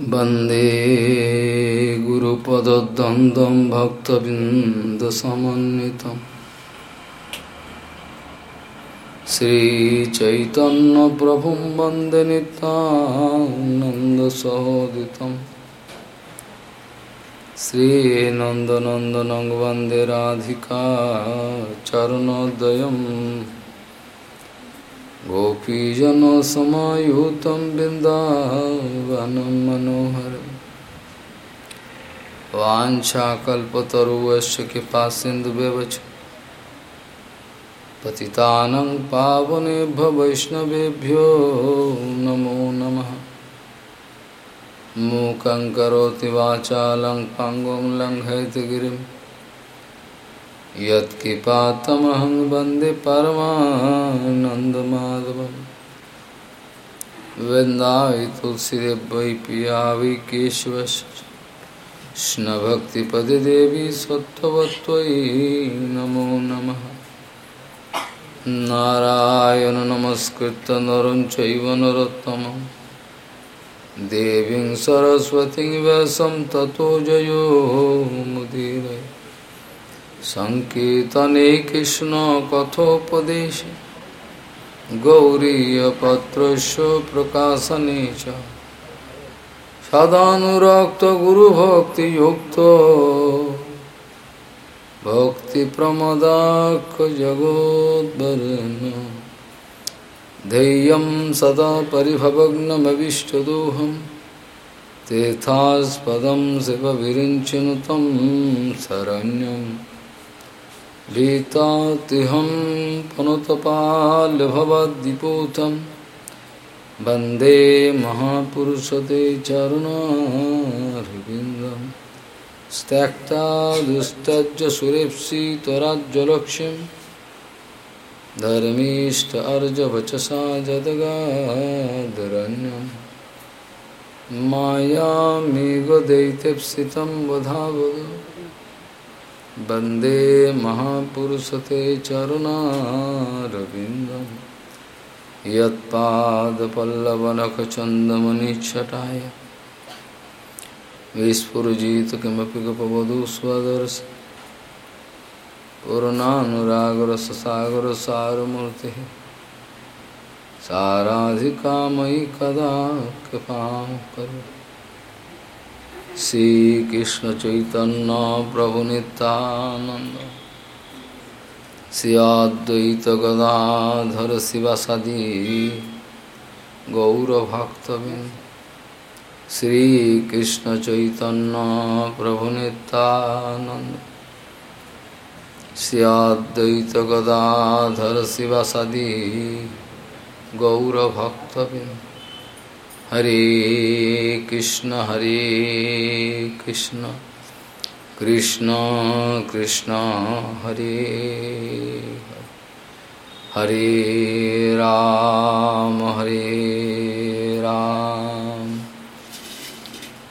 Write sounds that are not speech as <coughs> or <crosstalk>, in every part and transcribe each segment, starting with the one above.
वंदे गुरुपदद्वन्द्वं भक्तबिन्दसमन्वितम्। श्रीचैतन्यप्रभुं वंदे नितानन्दसहोदितं श्रीनन्दनन्दनं वंदे राधिका चरणोदयम्। गोपीजनसमायुतं बिन्दावनं मनोहरं। वाञ्छाकल्पतरुवश्च कृपासिन्धुव्यवच पतितानं पावनेभ्य वैष्णवेभ्यो नमो नमः। मूकं करोति वाचालं पङ्गुं लङ्घयति यत्किपातमहं वंदे परमानन्दमाधवं वृन्दाय तुलसीदेव वै पिया वै केशवश्नभक्तिपदे देवी सत्त्ववत्त्वयि नमो नमः। नारायण नमस्कृत्य नरं चैव देवीं सरस्वतीं व्यासं ततो जयो संकर्तने कृष्ण कथोपदेश। गौरीपत्र प्रकाशने सदाक्त गुरभक्ति भक्ति प्रमदाख जगोदर धैय सदा पिभवग्नमीष्टदोहम तीर्थास्पद शिव विरचिन तम भीतातिहं पुनतपाल्भवद्दिपूतं वंदे महापुरुषते चरुणारविन्दं त्यक्ता दुस्तज्ज सुरेप्सितराज्यलक्ष्यं धर्मीष्ट अर्जवचसा जदगादरण्यं मायामेघदैत्यप्सितं वधावद वंदे महापुरुषते चरुणारविन्दं यत्पादपल्लवनखचन्दमनिच्छटाय। विस्फुरजित किमपि गपवधू स्वदर्श साराधिका मयि कदा कृपां करोतु শ্রীকৃষ্ণ চৈতন্য প্রভু নিত্যানন্দ শ্রীদ্বৈত গদাধর শিবাসাদি গৌরভক্তবিন্দ শ্রীকৃষ্ণ চৈতন্য প্রভু নিত্যানন্দ শ্রীদ্বৈত গদাধর শিবাসাদি গৌরভক্তবিন্দ हरे कृष्ण हरे कृष्ण। कृष्ण कृष्ण, हरे। हरे राम हरे राम।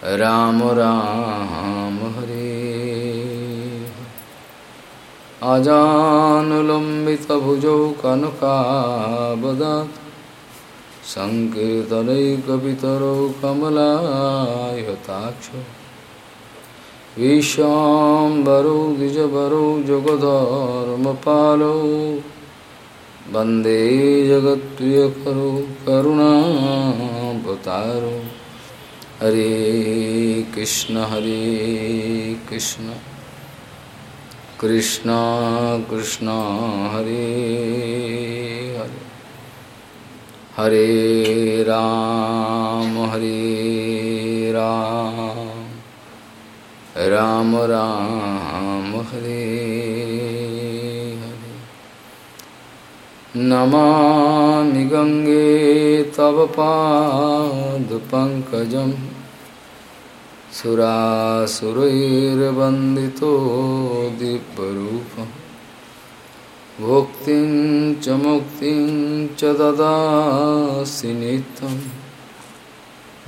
राम राम, हरे। अजानुलम्बितभुजौ कनकावदात् सङ्कीर्तनैकपितरौ कमलायताक्ष। विश्वाम्बरौ द्विजवरौ जगधर्मपालौ वंदे जगत्प्रियकरौ, करुणावतारौ। हरे कृष्ण हरे कृष्ण। कृष्ण कृष्ण, हरे हरे। हरे राम हरे राम। राम राम हरे हरे। नमामि गङ्गे तव पादपङ्कजं सुरासुरैर्वन्दितो दिव्यरूपम्। भुक्तिं च मुक्तिं च ददासि नित्यं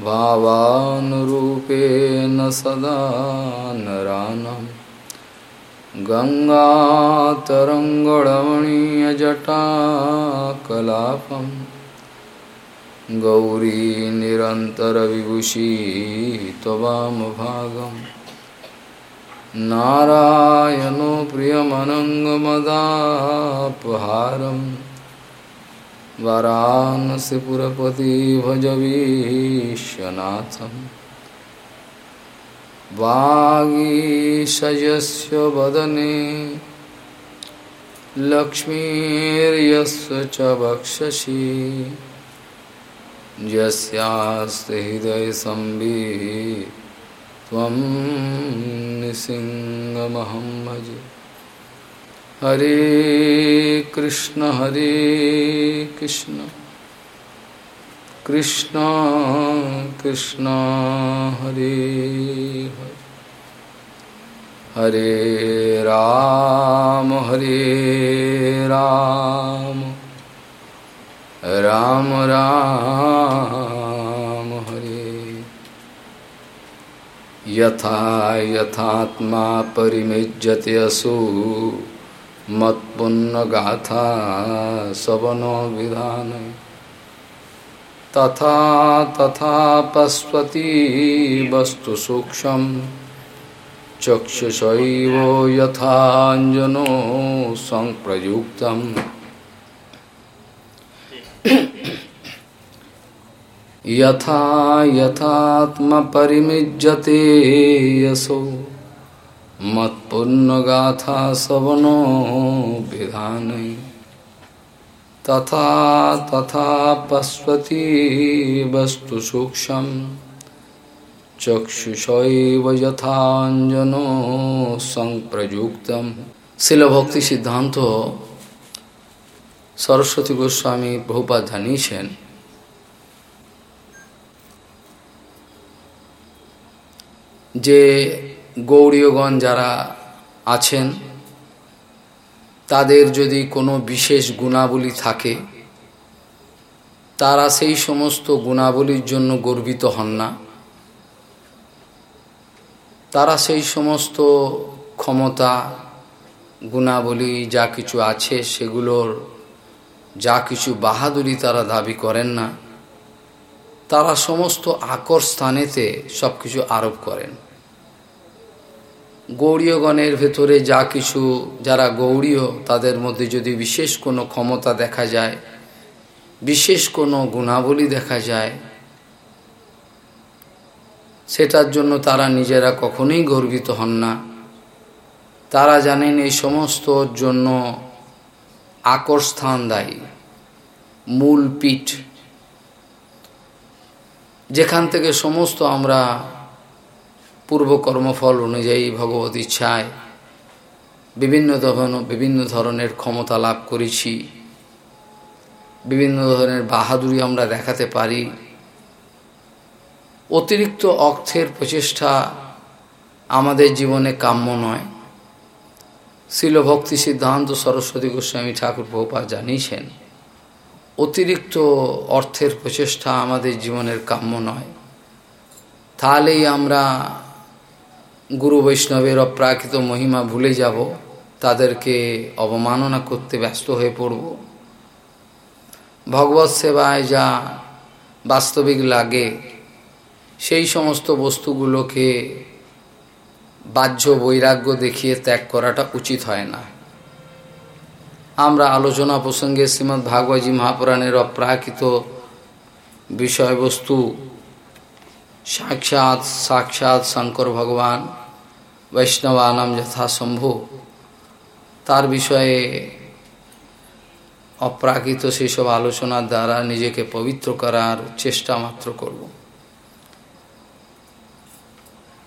भावानुरूपेण सदा नरानं। गङ्गातरङ्गणमणीयजटाकलापं गौरी निरन्तरविभूषी नारायणो प्रियमनङ्गमदापहारम्। वाराणसीपुरपति भजवीशनाथम् वागीशयस्य वदने लक्ष्मीर्यस्य च वक्षसि। यस्यास्ति हृदयसंवित् त्वं निसिंहमहं हरे कृष्ण हरे कृष्ण। कृष्ण कृष्ण, हरे हरे। हरे राम हरे राम। राम राम हरे यथा यथात्मा परिमिज्यते असु। मत्पुन्नगाथा सवनो विधान। तथा तथा पश्वती वस्तु सूक्ष्म। चक्षुषैव यथाञ्जनो संप्रयुक्तम्। <coughs> यथा यथात्मपरिमिज्यते यशो। मत्पूर्णगाथा सवनो विधानयि तथा तथा पश्वती वस्तु सूक्ष्म। चक्षुषैव यथाञ्जनो संप्रयुक्तम। शिलभक्ति सिद्धांत सरस्वती गोस्वामी बहुपाधानी যে গৌরীয়গণ যারা আছেন, তাদের যদি কোনো বিশেষ গুণাবলী থাকে, তারা সেই সমস্ত গুণাবলীর জন্য গর্বিত হন না। তারা সেই সমস্ত ক্ষমতা, গুণাবলী যা কিছু আছে, সেগুলোর যা কিছু বাহাদুরি তারা দাবি করেন না, তারা সমস্ত আকর স্থানেতে সব কিছু আরোপ করেন। গৌরীয়গণের ভেতরে যা কিছু যারা গৌরীয়, তাদের মধ্যে যদি বিশেষ কোনো ক্ষমতা দেখা যায়, বিশেষ কোনো গুণাবলী দেখা যায়, সেটার জন্য তারা নিজেরা কখনোই গর্বিত হন না। তারা জানেন এই সমস্ত জন্য আকর্ষণ দায়ী, মূল পিঠ। যেখান থেকে সমস্ত আমরা পূর্ব কর্মফল অনুযায়ী ভগবত ইচ্ছায় বিভিন্ন ধরন, বিভিন্ন ধরনের ক্ষমতা লাভ করেছি। বিভিন্ন ধরনের বাহাদুরি আমরা দেখাতে পারি। অতিরিক্ত অর্থের প্রচেষ্টা আমাদের জীবনে কাম্য নয়। শিলভক্তি সিদ্ধান্ত সরস্বতী গোস্বামী ঠাকুর বহুপা জানিয়েছেন, অতিরিক্ত অর্থের প্রচেষ্টা আমাদের জীবনের কাম্য নয়। তাহলেই আমরা গুরু বৈষ্ণবের অপ্রাকৃত মহিমা ভুলে যাব, তাদেরকে অবমাননা করতে ব্যস্ত হয়ে পড়ব। ভগবত সেবায় যা বাস্তবিক লাগে, সেই সমস্ত বস্তুগুলোকে বাহ্য বৈরাগ্য দেখিয়ে ত্যাগ করাটা উচিত হয় না। আমরা আলোচনা প্রসঙ্গে শ্রীমৎ ভাগবতী মহাপুরাণের অপ্রাকৃত বিষয়বস্তু সাক্ষাৎ সাক্ষাৎ শঙ্কর ভগবান, বৈষ্ণবানাম যথাসম্ভব তার বিষয়ে অপ্রাকৃত সেসব আলোচনার দ্বারা নিজেকে পবিত্র করার চেষ্টা মাত্র করব।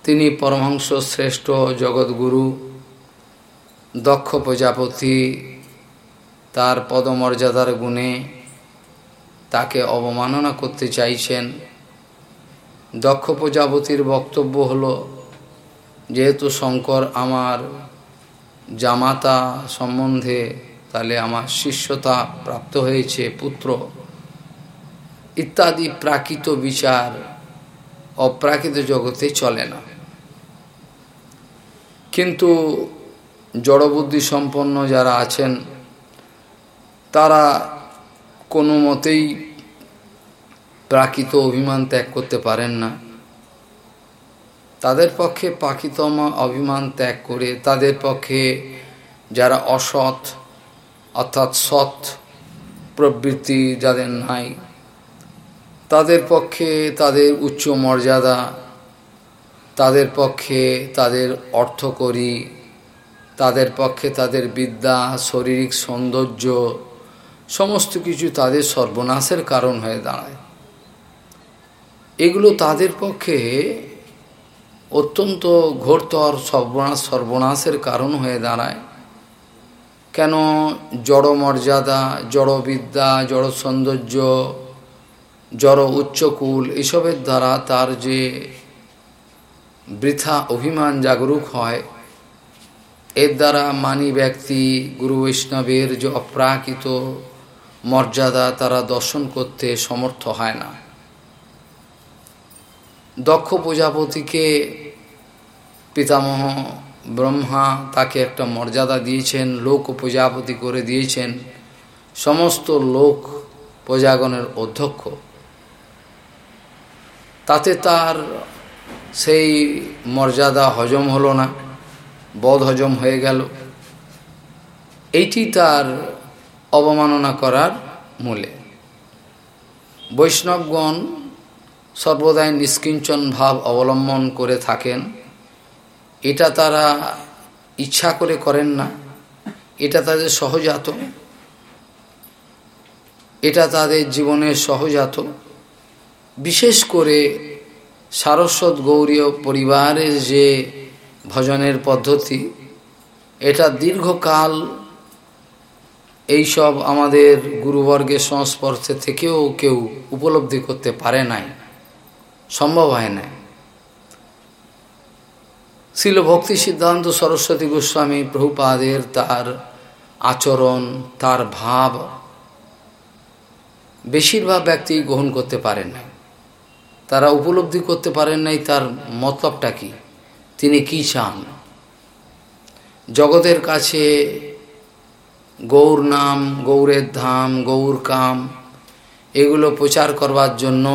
তিনি পরমহংস শ্রেষ্ঠ জগৎগুরু, দক্ষ প্রজাপতি, তার পদমর্যাদার গুণে তাকে অবমাননা করতে চাইছেন। দক্ষ প্রজাপতির বক্তব্য হল, যেহেতু শঙ্কর আমার জামাতা সম্বন্ধে তাহলে আমার শিষ্যতা প্রাপ্ত হয়েছে, পুত্র। ইত্যাদি প্রাকৃত বিচার অপ্রাকৃত জগতে চলে না। কিন্তু জড়বুদ্ধি সম্পন্ন যারা আছেন, তারা কোনো মতেই প্রাকৃত অভিমান ত্যাগ করতে পারেন না? তাদের পক্ষে প্রাকৃতম অভিমান ত্যাগ করে তাদের পক্ষে যারা অসৎ, অর্থাৎ সৎ প্রবৃত্তি যাদের নাই, তাদের পক্ষে তাদের উচ্চ মর্যাদা, তাদের পক্ষে তাদের অর্থ করি তাদের পক্ষে তাদের বিদ্যা, শারীরিক সৌন্দর্য, সমস্ত কিছু তাদের সর্বনাশের কারণ হয়ে দাঁড়ায়। এগুলো তাদের পক্ষে অত্যন্ত ঘোরতর সর্বনাশ, সর্বনাশের কারণ হয়ে দাঁড়ায়। কেন জড় মর্যাদা, জড় বিদ্যা, জড় সৌন্দর্য, জড় উচ্চকুল, এসবের দ্বারা তার যে বৃথা অভিমান জাগরুক হয়, এর দ্বারা মানি ব্যক্তি, গুরু বৈষ্ণবের যে অপ্রাকৃত মর্যাদা তারা দর্শন করতে সমর্থ হয় না। দক্ষ প্রজাপতিকে পিতামহ ব্রহ্মা তাকে একটা মর্যাদা দিয়েছেন, লোক প্রজাপতি করে দিয়েছেন, সমস্ত লোক প্রজাগণের অধ্যক্ষ। তাতে তার সেই মর্যাদা হজম হলো না, বধ হজম হয়ে গেল। এইটি তার অবমাননা করার মূলে। বৈষ্ণবগণ সর্বদাই নিষ্কিঞ্চন ভাব অবলম্বন করে থাকেন। এটা তারা ইচ্ছা করে করেন না। এটা তাদের সহজাত। এটা তাদের জীবনের সহজাত। বিশেষ করে সারস্বত গৌরীয় পরিবারের যে ভজনের পদ্ধতি, এটা দীর্ঘকাল এইসব আমাদের গুরুবর্গের সংস্পর্শে থেকেও কেউ উপলব্ধি করতে পারে নাই। সম্ভব হয় না শিল ভক্তি সিদ্ধান্ত সরস্বতী গোস্বামী প্রভুপাদের তার আচরণ, তার ভাব। বেশিরভাগ ব্যক্তি গ্রহণ করতে পারেন না তারা উপলব্ধি করতে পারেন নাই তার মতলবটা কি, তিনি কি চান। জগতের কাছে গৌর নাম, গৌরের ধাম, গৌর কাম, এগুলো প্রচার করবার জন্য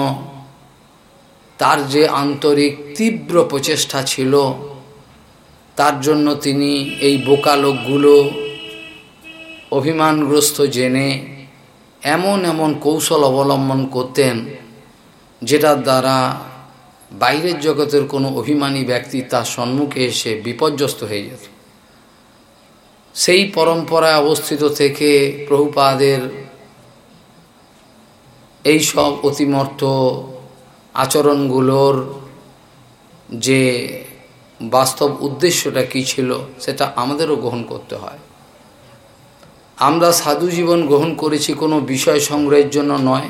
তার যে আন্তরিক তীব্র প্রচেষ্টা ছিল, তার জন্য তিনি এই বোকা লোকগুলো অভিমানগ্রস্ত জেনে এমন এমন কৌশল অবলম্বন করতেন, যেটার দ্বারা বাইরের জগতের কোনো অভিমানী ব্যক্তি তার সম্মুখে এসে বিপর্যস্ত হয়ে যেত। সেই পরম্পরায় অবস্থিত থেকে প্রভুপাদের এই সব অতিমর্থ আচরণগুলোর যে বাস্তব উদ্দেশ্যটা কী ছিল, সেটা আমাদেরও গ্রহণ করতে হয়। আমরা সাধু জীবন গ্রহণ করেছি কোনো বিষয় সংগ্রহের জন্য নয়।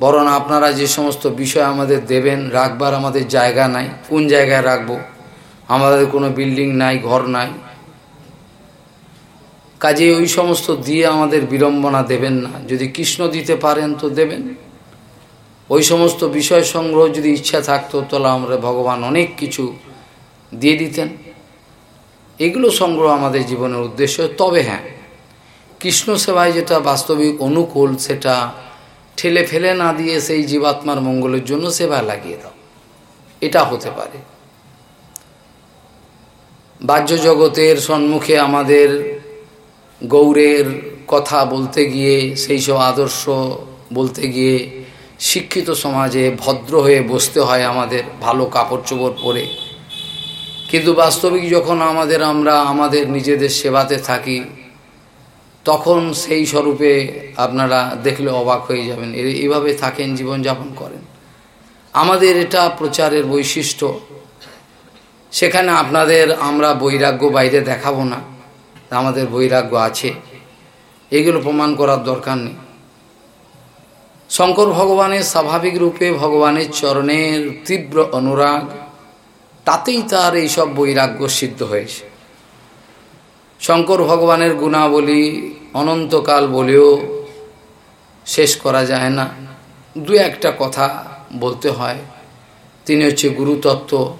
বরং আপনারা যে সমস্ত বিষয় আমাদের দেবেন, রাখবার আমাদের জায়গা নাই। কোন জায়গায় রাখব? আমাদের কোনো বিল্ডিং নাই, ঘর নাই। কাজে ওই সমস্ত দিয়ে আমাদের বিড়ম্বনা দেবেন না। যদি কৃষ্ণ দিতে পারেন তো দেবেন। ওই সমস্ত বিষয় সংগ্রহ যদি ইচ্ছা থাকতো, তাহলে আমরা ভগবান অনেক কিছু দিয়ে দিতেন। এগুলো সংগ্রহ আমাদের জীবনের উদ্দেশ্য। তবে হ্যাঁ কৃষ্ণ সেবায় যেটা বাস্তবিক অনুকূল, সেটা ঠেলে ফেলে না দিয়ে সেই জীবাত্মার মঙ্গলের জন্য সেবা লাগিয়ে দাও। এটা হতে পারে। বাহ্য জগতের সম্মুখে আমাদের গৌরের কথা বলতে গিয়ে, সেই সব আদর্শ বলতে গিয়ে শিক্ষিত সমাজে ভদ্র হয়ে বসতে হয় আমাদের ভালো কাপড় চোপড় পরে। কিন্তু বাস্তবিক যখন আমাদের আমরা আমাদের নিজেদের সেবাতে থাকি, তখন সেই স্বরূপে আপনারা দেখলে অবাক হয়ে যাবেন। এইভাবে থাকেন, জীবনযাপন করেন। আমাদের এটা প্রচারের বৈশিষ্ট্য। সেখানে আপনাদের আমরা বৈরাগ্য বাইরে দেখাবো না। আমাদের বৈরাগ্য আছে। এগুলো প্রমাণ করার দরকার নেই। শঙ্কর ভগবানের স্বাভাবিক রূপে ভগবানের চরণের তীব্র অনুরাগ, তাতেই তার এইসব বৈরাগ্য সিদ্ধ হয়েছে। শঙ্কর ভগবানের গুণাবলী অনন্তকাল বলেও শেষ করা যায় না। দু একটা কথা বলতে হয়। তিনি হচ্ছে গুরুতত্ত্ব।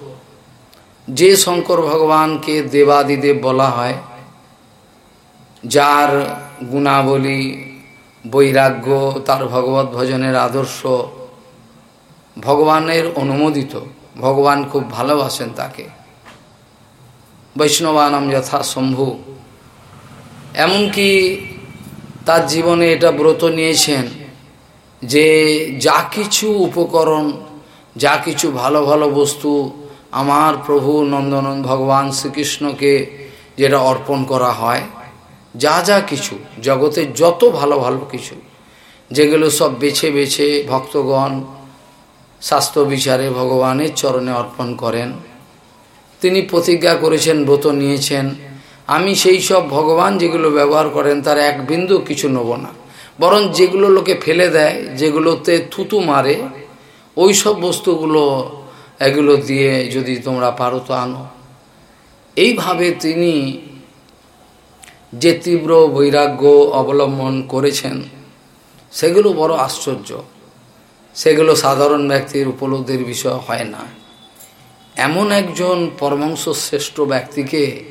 যে শঙ্কর ভগবানকে দেবাদিদেব বলা হয়, যার গুণাবলী বৈরাগ্য, তার ভগবত ভজনের আদর্শ ভগবানের অনুমোদিত। ভগবান খুব ভালোবাসেন তাকে। বৈষ্ণবানাম যথা শম্ভু। এমনকি তার জীবনে এটা ব্রত নিয়েছেন যে যা কিছু উপকরণ, যা কিছু ভালো ভালো বস্তু আমার প্রভু নন্দনন ভগবান শ্রীকৃষ্ণকে যেটা অর্পণ করা হয় যা যা কিছু, জগতে যত ভালো ভালো কিছু, যেগুলো সব বেছে বেছে ভক্তগণ স্বাস্থ্য বিচারে ভগবানের চরণে অর্পণ করেন। তিনি প্রতিজ্ঞা করেছেন, ব্রত নিয়েছেন। আমি সেই সব ভগবান যেগুলো ব্যবহার করেন, তার এক বিন্দু কিছু নেব না। বরং যেগুলো লোকে ফেলে দেয়, যেগুলোতে থুতু মারে, ওই সব বস্তুগুলো, এগুলো দিয়ে যদি তোমরা পারো তো আনো। এইভাবে তিনি যে তীব্র বৈরাগ্য অবলম্বন করেছেন, সেগুলো বড় আশ্চর্য। সেগুলো সাধারণ ব্যক্তির উপলব্ধির বিষয় হয় না। এমন একজন পরমাংশ শ্রেষ্ঠ ব্যক্তিকে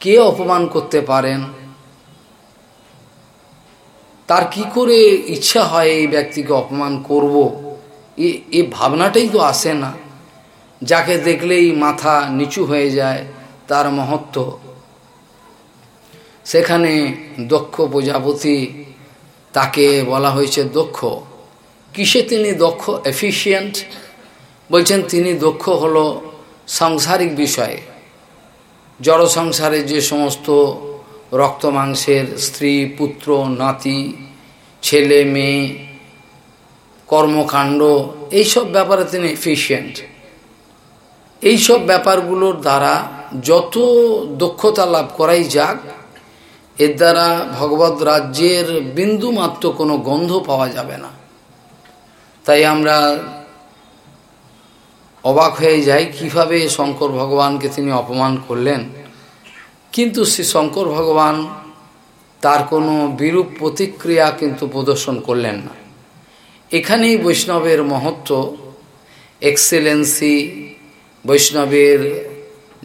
কে অপমান করতে পারেন? তার কি করে ইচ্ছা হয় এই ব্যক্তিকে অপমান করব? এই ভাবনাটাই তো আসে না। যাকে দেখলেই মাথা নিচু হয়ে যায়, তার মহত্ব সেখানে দক্ষ প্রজাপতি, তাকে বলা হয়েছে দক্ষ। কিসে তিনি দক্ষ? এফিসিয়েন্ট বলছেন, তিনি দক্ষ হল সাংসারিক বিষয়ে। জড় সংসারে যে সমস্ত রক্ত মাংসের স্ত্রী, পুত্র, নাতি, ছেলে, মেয়ে, কর্মকাণ্ড, এইসব ব্যাপারে তিনি এফিসিয়েন্ট এইসব ব্যাপারগুলোর দ্বারা যত দক্ষতা লাভ করাই যাক এর দ্বারা ভগবত রাজ্যের বিন্দু মাত্র কোনো গন্ধ পাওয়া যাবে না। তাই আমরা অবাক হয়ে যাই, কীভাবে শঙ্কর ভগবানকে তিনি অপমান করলেন। কিন্তু শ্রী শঙ্কর ভগবান তার কোনো বিরূপ প্রতিক্রিয়া কিন্তু প্রদর্শন করলেন না। এখানেই বৈষ্ণবের মহত্ব, এক্সেলেন্সি, বৈষ্ণবের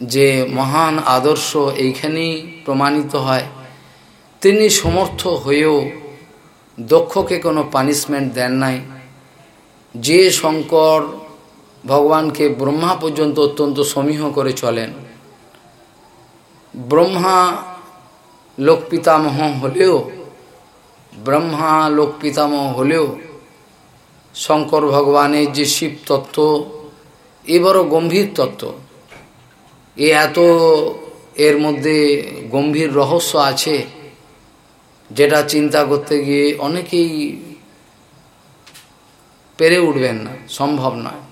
যে মহান আদর্শ এইখানেই প্রমাণিত হয়। তিনি সমর্থ হয়েও দক্ষকে কোনো পানিশমেন্ট দেন নাই। যে শঙ্কর ভগবানকে ব্রহ্মা পর্যন্ত অত্যন্ত সমীহ করে চলেন। ব্রহ্মা লোক পিতামহ হলেও, ব্রহ্মা লোক পিতামহ হলেও, শঙ্কর ভগবানের যে শিব তত্ত্ব, এ বড় গম্ভীর তত্ত্ব। এ এত এর মধ্যে গম্ভীর রহস্য আছে। যেটা চিন্তা করতে গিয়ে অনেকেই পেরে উঠবেন না, সম্ভব নয়।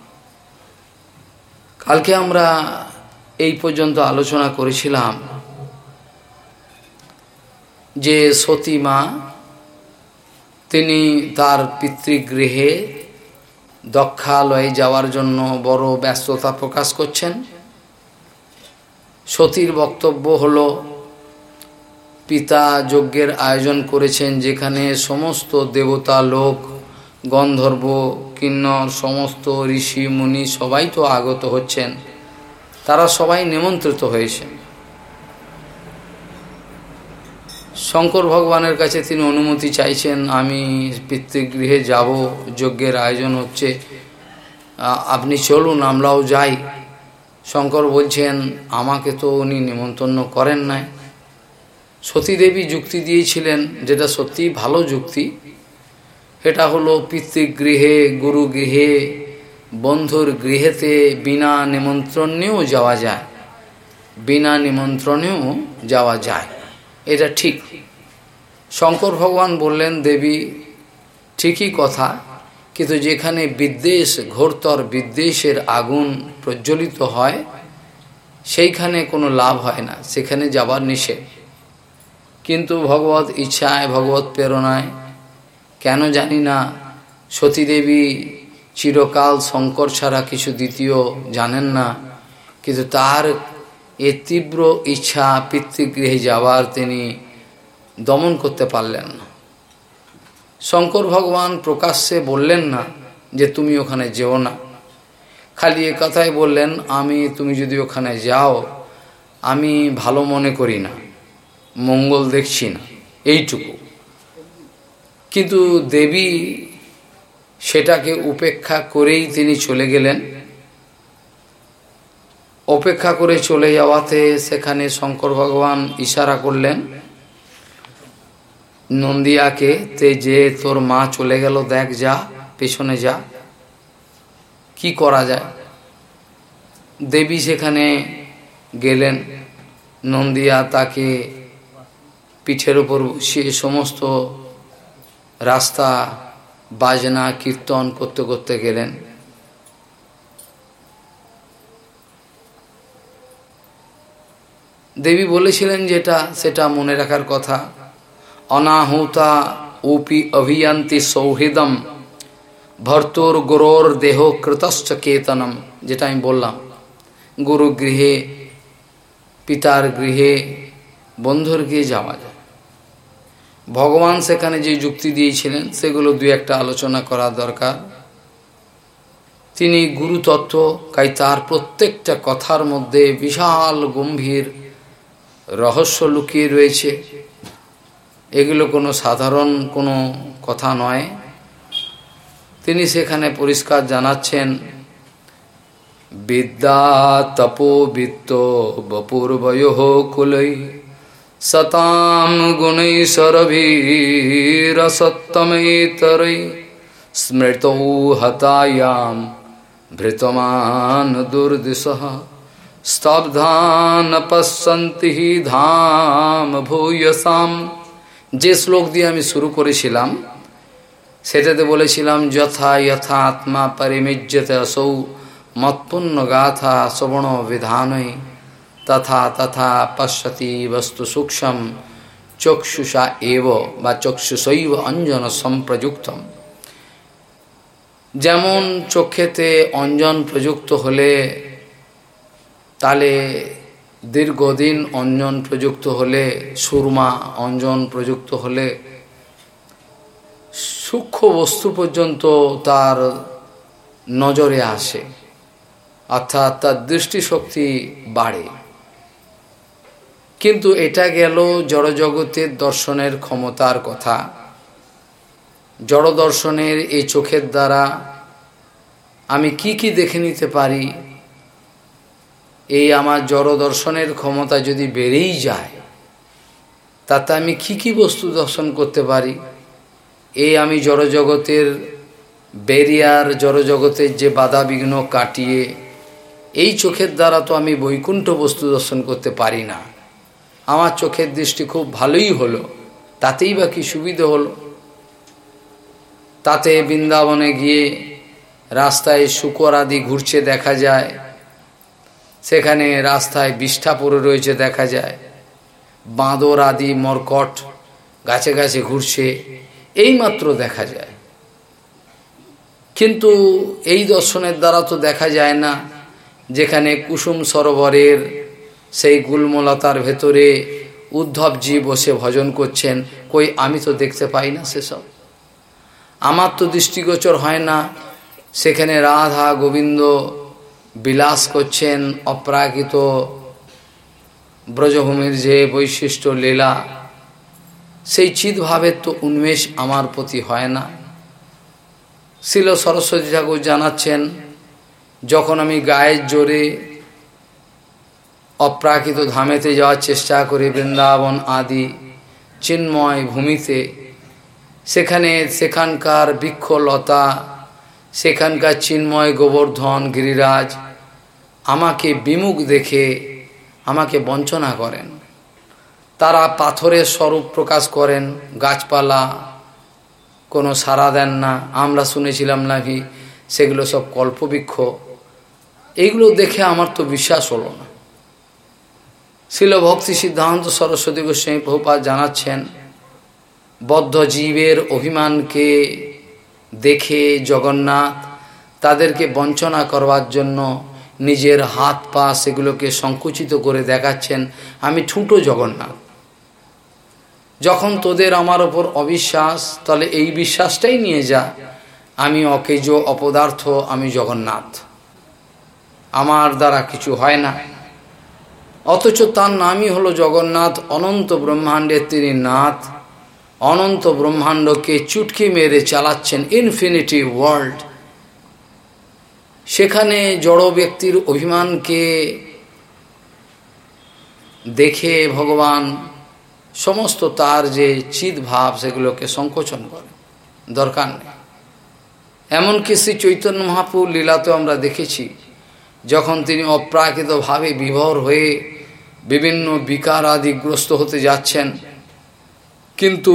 কালকে আমরা এই পর্যন্ত আলোচনা করেছিলাম যে সতী মা তিনি তার পিতৃগৃহে দক্ষালয়ে যাওয়ার জন্য বড় ব্যস্ততা প্রকাশ করছেন। সতীর বক্তব্য হল পিতা যজ্ঞের আয়োজন করেছেন, যেখানে সমস্ত দেবতা, লোক, গন্ধর্ব কিন্নর সমস্ত ঋষি, মুনি সবাই তো আগত হচ্ছেন। তারা সবাই নিমন্ত্রিত হয়েছেন। শঙ্কর ভগবানের কাছে তিনি অনুমতি চাইছেন, আমি পিতৃগৃহে যাব, যজ্ঞের আয়োজন হচ্ছে। আপনি চলুন, আমরাও যাই। শঙ্কর বলছেন, আমাকে তো উনি নিমন্ত্রণ করেন নাই। সতীদেবী যুক্তি দিয়েছিলেন যেটা সত্যিই ভালো যুক্তি। এটা হলো পিতৃগৃহে গুরু গৃহে বন্ধুর গৃহেতে বিনা নিমন্ত্রণেও যাওয়া যায়। বিনা নিমন্ত্রণেও যাওয়া যায়। এটা ঠিক। শঙ্কর ভগবান বললেন, দেবী, ঠিকই কথা, কিন্তু যেখানে বিদ্বেষ, ঘোরতর বিদ্বেষের আগুন প্রজ্বলিত হয়, সেইখানে কোনো লাভ হয় না। সেখানে যাবার নিষেধ। কিন্তু ভগবত ইচ্ছায়, ভগবত প্রেরণায়। কেন জানি না, সতীদেবী চিরকাল শঙ্কর ছাড়া কিছু দ্বিতীয় জানেন না, কিন্তু তার এ তীব্র ইচ্ছা পিতৃগৃহে যাওয়ার তিনি দমন করতে পারলেন না। শঙ্কর ভগবান প্রকাশ্যে বললেন না যে তুমি ওখানে যেও না। খালি এ কথাই বললেন, আমি, তুমি যদি ওখানে যাও, আমি ভালো মনে করি না। মঙ্গল দেখছি না এইটুকু। কিন্তু দেবী সেটাকে উপেক্ষা করেই তিনি চলে গেলেন। অপেক্ষা করে চলে যাওয়াতে সেখানে শঙ্কর ভগবান ইশারা করলেন, নন্দিয়াকে তে যে তোর মা চলে গেল, দেখ যা, পেছনে যা। কি করা যায়? দেবী সেখানে গেলেন, নন্দিয়া তাকে পিঠের উপর বসিয়ে সমস্ত রাস্তা, বাজনা, কীর্তন করতে করতে গেলেন। দেবী বলেছিলেন যেটা, সেটা মনে রাখার কথা। অনাহুতা ওপি অভিয়ান্তি সৌহৃদম, ভর্তর গুরোর দেহ কৃতশ্চ কেতনম, যেটা আমি বললাম। গুরু গৃহে পিতার গৃহে, বন্ধুর গৃহে যাওয়া যায়। ভগবান সেখানে যে যুক্তি দিয়েছিলেন, সেগুলো দুই একটা আলোচনা করা দরকার। তিনি গুরুতত্ত্ব কাই তার প্রত্যেকটা কথার মধ্যে বিশাল গম্ভীর রহস্য লুকিয়ে রয়েছে। এগুলো কোনো সাধারণ কোনো কথা নয়। তিনি সেখানে পরিষ্কার জানাচ্ছেন, বিদ্যা তপো বিত্ত বপুর্বয় কুলই গুণৈ সরভীরসত্তমেতরৈ স্মৃত হতায়াম ভৃতমান দুর্দিশ স্তব্ধান পশ্যন্তি ধাম ভূয়সাম যে শ্লোক দিয়ে আমি শুরু করেছিলাম, সেটাতে বলেছিলাম, যথা যথা আত্মা পরিমিজ্যতে অসৌ মৎপুণ্য গাথা শ্রবণ বিধানই তথা তথা পশ্যতি বস্তু সূক্ষ্ম চক্ষুষা এব বা চক্ষুষৈব অঞ্জন সম্প্রযুক্তম। যেমন চক্ষেতে অঞ্জন প্রযুক্ত হলে তাহলে দীর্ঘদিন অঞ্জন প্রযুক্ত হলে, সুরমা অঞ্জন প্রযুক্ত হলে, সূক্ষ্ম বস্তু পর্যন্ত তার নজরে আসে, অর্থাৎ তার দৃষ্টিশক্তি বাড়ে। কিন্তু এটা গেল জড়জগতের দর্শনের ক্ষমতার কথা। জড় দর্শনের এই চোখের দ্বারা আমি কি কি দেখে নিতে পারি? এই আমার জড় দর্শনের ক্ষমতা যদি বেড়েই যায়, তাতে আমি কি কি বস্তু দর্শন করতে পারি? এই আমি জড়জগতের বেরিয়ার জড়জগতের যে বাধা বিঘ্ন কাটিয়ে, এই চোখের দ্বারা তো আমি বৈকুণ্ঠ বস্তু দর্শন করতে পারি না। আমার চোখের দৃষ্টি খুব ভালোই হলো। তাতেই বা কি সুবিধে হলো? তাতে বৃন্দাবনে গিয়ে রাস্তায় শুকর আদি ঘুরছে দেখা যায়। সেখানে রাস্তায় বিষ্ঠা পড়ে রয়েছে দেখা যায়। বাঁদর আদি মরকট গাছে গাছে ঘুরছে, এইমাত্র দেখা যায়। কিন্তু এই দর্শনের দ্বারা তো দেখা যায় না, যেখানে কুসুম সরোবরের সেই গুলমলতার ভেতরে উদ্ধবজি বসে ভজন করছেন, কই, আমি তো দেখতে পাই না সেসব। আমার তো দৃষ্টিগোচর হয় না। সেখানে রাধা গোবিন্দ বিলাস করছেন, অপ্রাকৃত ব্রজভূমির যে বৈশিষ্ট্য লীলা, সেই চিৎভাবের তো উন্মেষ আমার প্রতি হয় না। শিল সরস্বতী ঠাকুর জানাচ্ছেন, যখন আমি গায়ের জোরে অপ্রাকৃত ধামেতে যাওয়ার চেষ্টা করি বৃন্দাবন আদি চিন্ময় ভূমিতে। সেখানে সেখানকার বৃক্ষলতা, সেখানকার চিন্ময় গোবর্ধন গিরিরাজ আমাকে বিমুখ দেখে আমাকে বঞ্চনা করেন। তারা পাথরের স্বরূপ প্রকাশ করেন, গাছপালা কোনো সাড়া দেন না। আমরা শুনেছিলাম নাকি সেগুলো সব কল্পবৃক্ষ। এইগুলো দেখে আমার তো বিশ্বাস হলো না। শিল ভক্তি সিদ্ধান্ত সরস্বতী গোস্বামী প্রভুপাত জানাচ্ছেন, বদ্ধ জীবের অভিমানকে দেখে জগন্নাথ তাদেরকে বঞ্চনা করবার জন্য নিজের হাত পা সেগুলোকে সংকুচিত করে দেখাচ্ছেন, আমি ঠুঁটো জগন্নাথ। যখন তোদের আমার ওপর অবিশ্বাস, তাহলে এই বিশ্বাসটাই নিয়ে যা। আমি অকেজ অপদার্থ, আমি জগন্নাথ। আমার দ্বারা কিছু হয় না। অথচ তার নামই হলো জগন্নাথ, অনন্ত ব্রহ্মাণ্ডের তিনি নাথ অনন্ত ব্রহ্মাণ্ডকে চুটকি মেরে চালাচ্ছেন ইনফিনিটি ওয়ার্ল্ড সেখানে জড় ব্যক্তির অভিমানকে দেখে ভগবান সমস্ত তার যে চিত ভাব, সেগুলোকে সংকোচন করে। দরকার নেই। এমনকি শ্রী চৈতন্য মহাপুর লীলাতেও আমরা দেখেছি যখন তিনি অপ্রাকৃতভাবে বিভোর হয়ে বিভিন্ন বিকার আদিগ্রস্ত হতে যাচ্ছেন, কিন্তু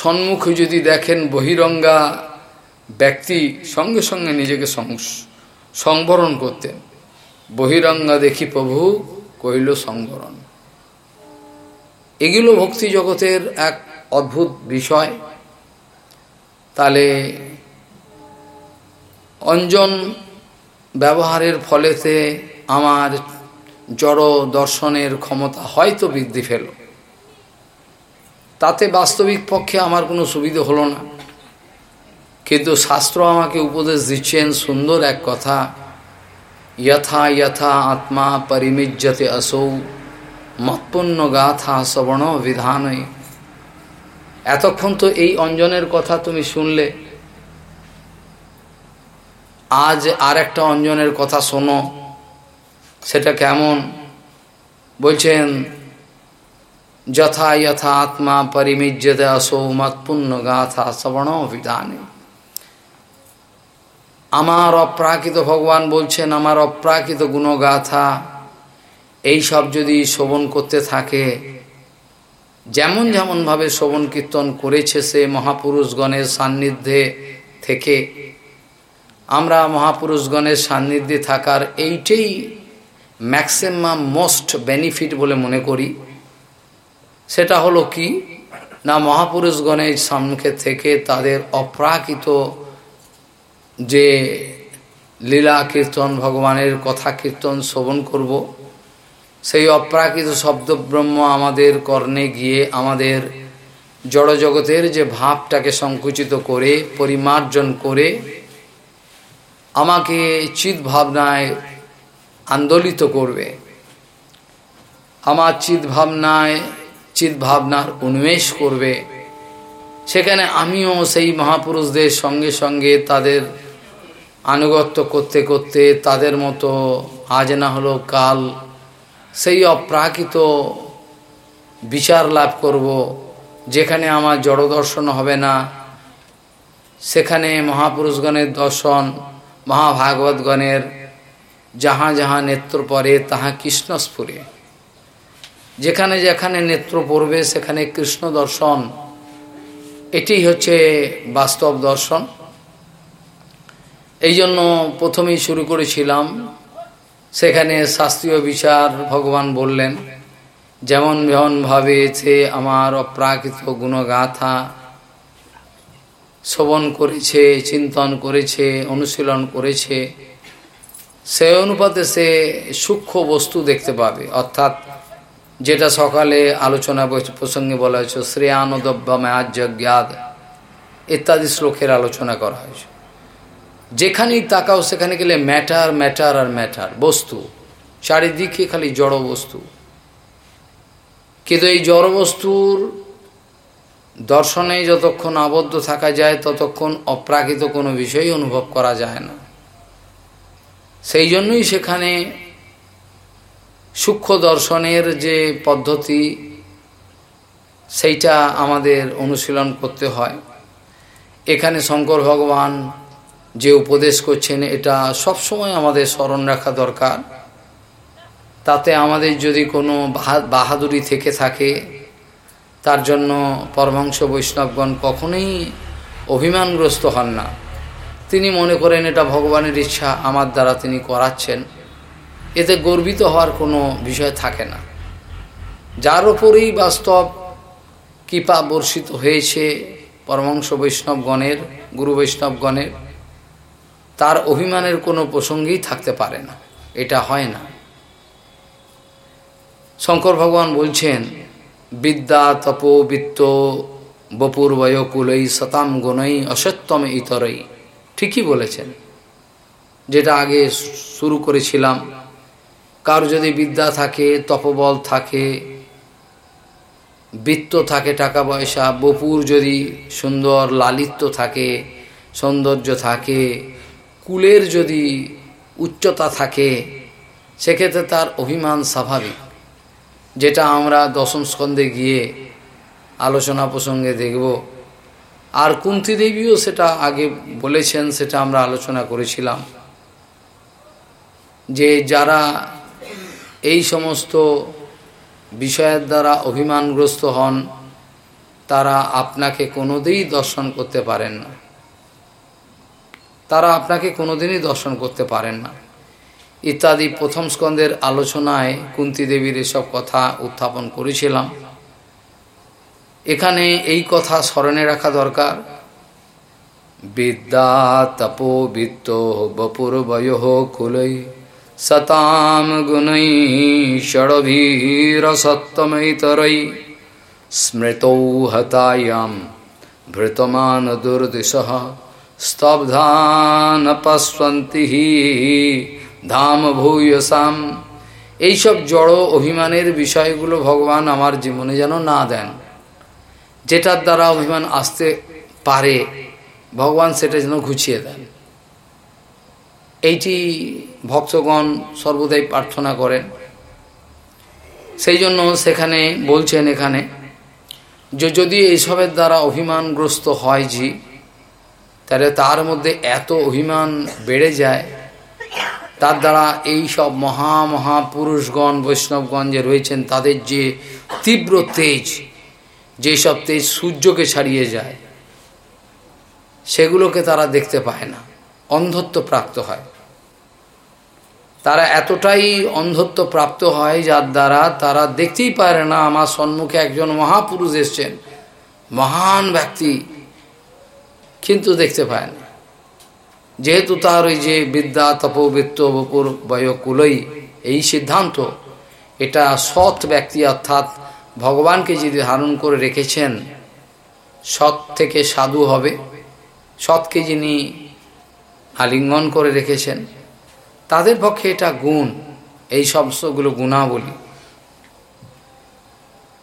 সম্মুখে যদি দেখেন বহিরঙ্গা ব্যক্তি সঙ্গে সঙ্গে নিজেকে সংবরণ করতেন। বহিরঙ্গা দেখি প্রভু কহিল, সংবরণ। এগুলো ভক্তি জগতের এক অদ্ভুত বিষয়। তাহলে অঞ্জন ব্যবহারের ফলেতে আমার জড় দর্শনের ক্ষমতা হয়তো বৃদ্ধি ফেল তাতে বাস্তবিক পক্ষে আমার কোনো সুবিধা হলো না। কিন্তু শাস্ত্র আমাকে উপদেশ দিচ্ছেন সুন্দর এক কথা যথা যথা আত্মা পরিমিজ্যতে আসৌ মৎপন্ন গাথা শ্রবণ বিধানই এতক্ষণ তো এই অঞ্জনের কথা তুমি শুনলে। আজ আর একটা অঞ্জনের কথা শোনো। সেটা কেমন? বলছেন যথা যথা আত্মা পরিমিজ্যতে আসৌ মৎপুণ্য গাথা শ্রবণ বিধানে। আমার অপ্রাকৃত ভগবান বলছেন, আমার অপ্রাকৃত গুণগাথা, এইসব যদি শোভন করতে থাকে, যেমন যেমনভাবে শোভন কীর্তন করেছে সে মহাপুরুষগণের সান্নিধ্যে থেকে আমরা মহাপুরুষগণের সান্নিধ্যে থাকার এইটাই ম্যাক্সিমাম মোস্ট বেনিফিট বলে মনে করি। সেটা হলো কি? না, মহাপুরুষগণের সম্মুখে থেকে তাদের অপ্রাকৃত যে লীলা কীর্তন, ভগবানের কথা কীর্তন শ্রবণ করব। সেই অপ্রাকৃত শব্দব্রহ্ম আমাদের কর্ণে গিয়ে আমাদের জড়জগতের যে ভাবটাকে সংকুচিত করে, পরিমার্জন করে আমাকে চিত ভাবনায় আন্দোলিত করবে। আমার চিত ভাবনায় চিত ভাবনার উন্মেষ করবে। সেখানে আমিও সেই মহাপুরুষদের সঙ্গে সঙ্গে তাদের আনুগত্য করতে করতে তাদের মতো আজ না হলো কাল সেই অপ্রাকৃত বিচার লাভ করব, যেখানে আমার জড় দর্শন হবে না। সেখানে মহাপুরুষগণের দর্শন মহাভাগবতগণের যাহা যাহা নেত্র পরে তাহা কৃষ্ণস্ফুরে। যেখানে যেখানে নেত্র পড়বে, সেখানে কৃষ্ণ দর্শন। এটি হচ্ছে বাস্তব দর্শন। এই জন্য প্রথমেই শুরু করেছিলাম। সেখানে শাস্ত্রীয় বিচার ভগবান বললেন, যেমন যেমনভাবে সে আমার অপ্রাকৃত গুণগাথা শ্রবণ করেছে, চিন্তন করেছে, অনুশীলন করেছে। সে অনুপাতে সে সূক্ষ্ম বস্তু দেখতে পাবে। অর্থাৎ যেটা সকালে আলোচনা প্রসঙ্গে বলা হয়েছে শ্রেয়ানদব্যমাজ্ঞাদ ইত্যাদি শ্লোকের আলোচনা করা হয়েছে। যেখানেই তাকাও, সেখানে গেলে ম্যাটার ম্যাটার আর ম্যাটার, বস্তু। চারিদিকে খালি জড় বস্তু। কিন্তু এই জড় বস্তুর দর্শনে যতক্ষণ আবদ্ধ থাকা যায়, ততক্ষণ অপ্রাকৃত কোনো বিষয় অনুভব করা যায় না। সেই জন্যই সেখানে সূক্ষ্ম দর্শনের যে পদ্ধতি, সেইটা আমাদের অনুশীলন করতে হয়। এখানে শঙ্কর ভগবান যে উপদেশ করছেন, এটা সবসময় আমাদের স্মরণ রাখা দরকার। তাতে আমাদের যদি কোনো বাহাদুরি থেকে থাকে তার জন্য পরমাংশ বৈষ্ণবগণ কখনোই অভিমানগ্রস্ত হন না। তিনি মনে করেন এটা ভগবানের ইচ্ছা, আমার দ্বারা তিনি করাচ্ছেন। এতে গর্বিত হওয়ার কোনো বিষয় থাকে না। যার ওপরেই বাস্তব কৃপা বর্ষিত হয়েছে পরমাংশ বৈষ্ণবগণের, গুরু বৈষ্ণবগণের, তার অভিমানের কোনো প্রসঙ্গেই থাকতে পারে না। এটা হয় না। শঙ্কর ভগবান বলছেন বিদ্যা তপ বিত্ত বপুর বয়কুলই শতাম গুণই অসত্যম ইতরই ঠিকই বলেছেন। যেটা আগে শুরু করেছিলাম। কার যদি বিদ্যা থাকে, তপবল থাকে, বৃত্ত থাকে টাকা পয়সা, বপুর যদি সুন্দর, লালিত্য থাকে, সৌন্দর্য থাকে, কুলের যদি উচ্চতা থাকে, সেক্ষেত্রে তার অভিমান স্বাভাবিক। যেটা আমরা দশম স্কন্ধে গিয়ে আলোচনা প্রসঙ্গে দেখব। আর কুন্তি দেবীও সেটা আগে বলেছেন, সেটা আমরা আলোচনা করেছিলাম। যে যারা এই সমস্ত বিষয়ের দ্বারা অভিমানগ্রস্ত হন, তারা আপনাকে কোনোদিনই দর্শন করতে পারেন না। তারা আপনাকে কোনোদিনই দর্শন করতে পারেন না। ইত্যাদি প্রথম স্কন্ধের আলোচনায় কুন্তি দেবীর এসব কথা উত্থাপন করেছিলাম। এখানে এই কথা স্মরণে রাখা দরকার। বিদ্যা তপো বিত্ত বপুর বয় কুলই সতাম গুণৈ ষড়ভীরসত্তমৈতরৈ স্মৃতৌ হতায়াম ভৃতমান দুর্দিশ স্তব্ধান পশ্বন্তি ধাম ভূয়সাম। এইসব জড় অভিমানের বিষয়গুলো ভগবান আমার জীবনে যেন না দেন। যেটার দ্বারা অভিমান আসতে পারে, ভগবান সেটা যেন ঘুচিয়ে দেন। এইটি ভক্তগণ সর্বদাই প্রার্থনা করেন। সেই জন্য সেখানে বলছেন এখানে, যে যদি এইসবের দ্বারা অভিমানগ্রস্ত হয় জি, তাহলে তার মধ্যে এত অভিমান বেড়ে যায় তার দ্বারা এই সব মহা মহাপুরুষগণ বৈষ্ণবগণ যে রয়েছেন, তাদের যে তীব্র তেজ যেসব তেজ সূর্যকে ছাড়িয়ে যায়, সেগুলোকে তারা দেখতে পায় না, অন্ধত্ব প্রাপ্ত হয়। তারা এতটাই অন্ধত্ব প্রাপ্ত হয়, যার দ্বারা তারা দেখতেই পারে না, আমার সম্মুখে একজন মহাপুরুষ এসছেন, মহান ব্যক্তি, কিন্তু দেখতে পায় না। যেহেতু তার ওই যে বিদ্যা, তপবৃত্ত বপুর বয়কুলই এই সিদ্ধান্ত, এটা সৎ ব্যক্তি অর্থাৎ ভগবানকে যদি ধারণ করে রেখেছেন, সৎ থেকে সাধু হবে। সৎকে যিনি আলিঙ্গন করে রেখেছেন, তাদের পক্ষে এটা গুণ, এই সমস্তগুলো গুণাবলী।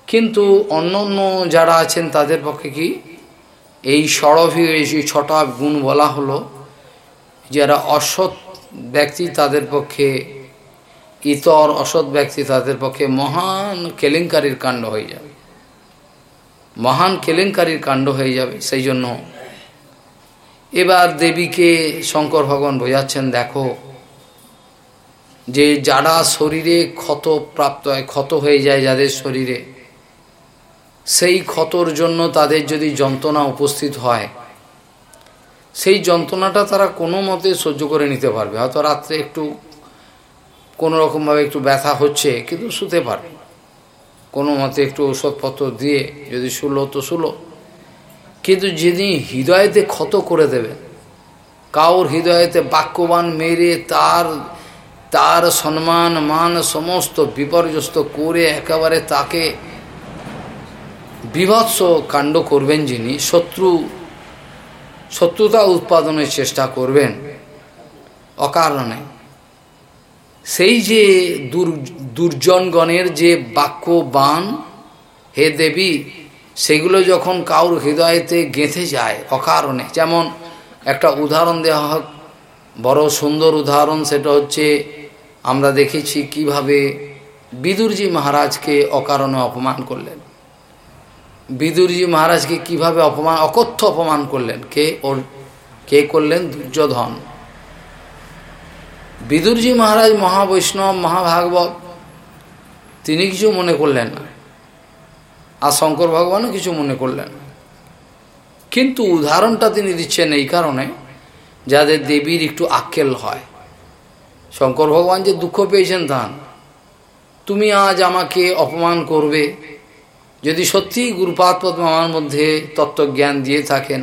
কিন্তু অন্য অন্য যারা আছেন, তাদের পক্ষে কি? এই সরভি এই ছটা গুণ বলা হলো যারা অসৎ ব্যক্তি তাদের পক্ষে, ইতর অসৎ ব্যক্তি তাদের পক্ষে মহান কেলেঙ্কারির কাণ্ড হয়ে যাবে। মহান কেলেঙ্কারির কাণ্ড হয়ে যাবে, সেই জন্য এবার দেবীকে শঙ্কর ভগবান বোঝাচ্ছেন, দেখো, যে যারা শরীরে ক্ষত প্রাপ্ত হয়, ক্ষত হয়ে যায় যাদের শরীরে, সেই ক্ষতর জন্য তাদের যদি যন্ত্রণা উপস্থিত হয় সেই যন্ত্রণাটা তারা কোনো মতে সহ্য করে নিতে পারবে। হয়তো রাত্রে একটু কোনো রকমভাবে একটু ব্যথা হচ্ছে, কিন্তু শুতে পারবে। কোনো মতে একটু ওষুধপত্র দিয়ে যদি শুলো তো শুলো। কিন্তু যিনি হৃদয়েতে ক্ষত করে দেবেন কাউর হৃদয়েতে বাক্যবান মেরে তার তার সম্মান, মান সমস্ত বিপর্যস্ত করে একেবারে তাকে বিভৎস কাণ্ড করবেন যিনি, শত্রু শত্রুতা উৎপাদনের চেষ্টা করবেন। অকারণে। সেই যে দুর, দুর্জনগণের যে বাক্য বান হে দেবী, সেগুলো যখন কাউর হৃদয়েতে গেঁথে যায় অকারণে, যেমন একটা উদাহরণ দেওয়া হোক, বড় সুন্দর উদাহরণ সেটা হচ্ছে, আমরা দেখেছি কীভাবে বিদুরজি মহারাজকে অকারণে অপমান করলেন। বিদুরজি মহারাজকে কীভাবে অপমান, অকথ্য অপমান করলেন? কে ওর, কে করলেন? দুর্যোধন। বিদুরজি মহারাজ মহাবৈষ্ণব, মহাভাগবত, তিনি কিছু মনে করলেন না। আর শঙ্কর ভগবানও কিছু মনে করলেন কিন্তু উদাহরণটা তিনি দিচ্ছেন এই কারণে, যাদের দেবীর একটু আক্কেল হয়। শঙ্কর ভগবান যে দুঃখ পেয়েছেন তান তুমি আজ আমাকে অপমান করবে যদি সত্যি গুরুপাদ পদ্ম আমার মধ্যে তত্ত্বজ্ঞান দিয়ে থাকেন,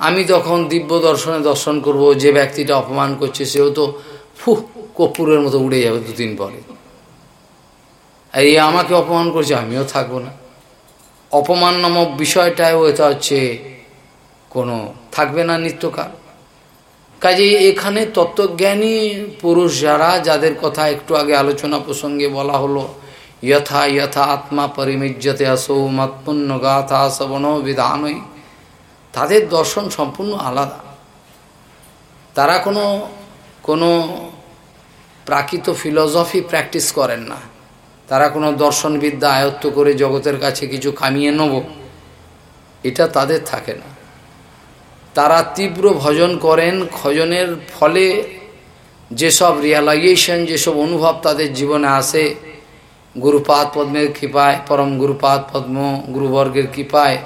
আমি তখন দিব্য দর্শনে দর্শন করব, যে ব্যক্তিটা অপমান করছে, সেও তো ফুহ কপুরের মতো উড়ে যাবে দুদিন পরে। আর এই আমাকে অপমান করছে, আমিও থাকব না। অপমান নামক বিষয়টাও এটা হচ্ছে কোনো থাকবে না নিত্যকাল কাজে এখানে তত্ত্বজ্ঞানী পুরুষ যারা, যাদের কথা একটু আগে আলোচনা প্রসঙ্গে বলা হলো यथा यथा आत्मा পরিমিজ্যতে আসৌ মৎপুণ্য গাথা শ্রবণ বিধানই তাদের দর্শন সম্পূর্ণ আলাদা তারা কোনো কোনো প্রাকৃত ফিলসফি প্র্যাকটিস করেন না তারা কোনো দর্শনবিদ্যা আয়ত্ত করে জগতের কাছে কিছু কামিয়ে নেব এটা তাদের থাকে না তারা তীব্র ভজন করেন ভজনের ফলে যেসব রিয়ালাইজেশন যেসব অনুভব তাদের জীবনে আসে গুরুপাদ পদ্মের কৃপায়, পরম গুরুপাদ পদ্ম, গুরুবর্গের কৃপায়,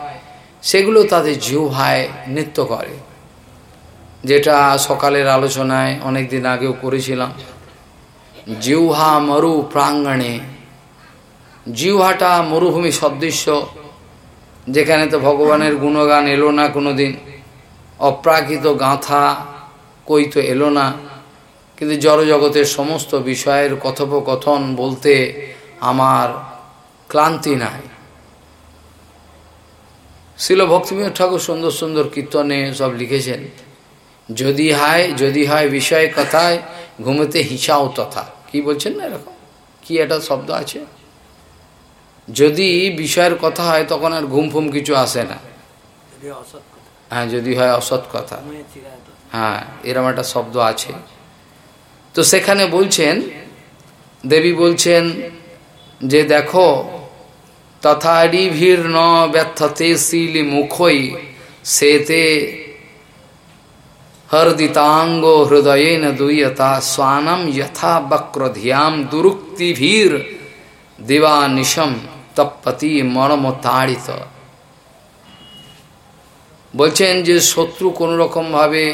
সেগুলো তাদের জিহ্বায় নৃত্য করে। যেটা সকালের আলোচনায় অনেক দিন আগেও করেছিলাম। জিহ্বা মরু প্রাঙ্গণে। জিহ্বাটা মরুভূমি সদৃশ্য। যেখানে তো ভগবানের গুণগান এলো না কোনো দিন অপ্রাকৃত গাঁথা কই তো এলো না। কিন্তু জড়জগতের সমস্ত বিষয়ের কথোপকথন বলতে আমার ক্লান্তি নাই। শিল ভক্তিবিনোদ ঠাকুর সুন্দর সুন্দর কীর্তনে সব লিখেছেন। যদি হয় যদি হয় বিষয় কথায় ঘুমেতে হিসাও তথা। কি বলছেন না এরকম? কি একটা শব্দ আছে? যদি বিষয়ের কথা হয় তখন আর ঘুম ফুম কিছু আসে না। হ্যাঁ যদি হয় অসৎ কথা। হ্যাঁ এরম একটা শব্দ আছে। তো সেখানে বলছেন দেবী বলছেন যে দেখো তথারিভীর ন ব্যথতে শিলি মুখই সেতে হরদিতাঙ্গ হৃদয়ে দুইয়তা স্বানম যথা বক্রধিয়াম দুরুক্তিভীর দিবানিশম তপতি মরম তাড়িত বলছেন যে শত্রু কোনো রকমভাবে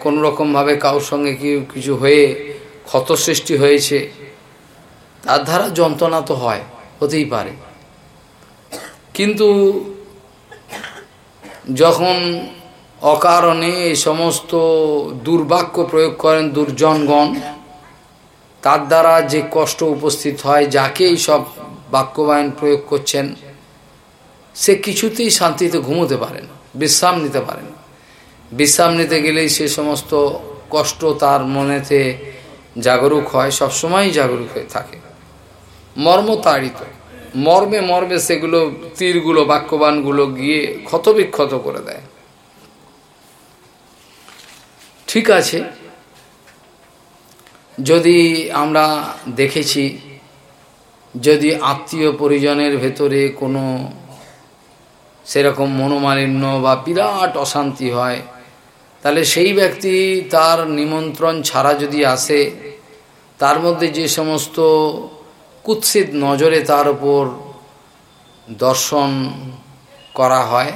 কোনো রকমভাবে কারোর সঙ্গে কিছু হয়ে ক্ষত সৃষ্টি হয়েছে? তার দ্বারা যন্ত্রণা তো হয়, হতেই পারে। কিন্তু যখন অকারণে এই সমস্ত দুর্বাক্য প্রয়োগ করেন দুর্জনগণ, তার দ্বারা যে কষ্ট উপস্থিত হয় যাকে এই সব বাক্যবায়ন প্রয়োগ করছেন, সে কিছুতেই শান্তিতে ঘুমোতে পারে না, বিশ্রাম নিতে পারে না। বিশ্রাম নিতে গেলেই সে সমস্ত কষ্ট তার মনেতে জাগরুক হয়, সবসময়ই জাগরুক হয়ে থাকে। মর্ম তাড়িত মর্মে মর্মে সেগুলো, তীরগুলো, বাক্যবানগুলো গিয়ে ক্ষতবিক্ষত করে দেয়। ঠিক আছে, যদি আমরা দেখেছি, যদি আত্মীয় পরিজনের ভেতরে কোনো সেরকম মনোমালিন্য বা বিরাট অশান্তি হয়, তাহলে সেই ব্যক্তি তার নিমন্ত্রণ ছাড়া যদি আসে, তার মধ্যে যে সমস্ত কুৎসিত নজরে তার উপর দর্শন করা হয়,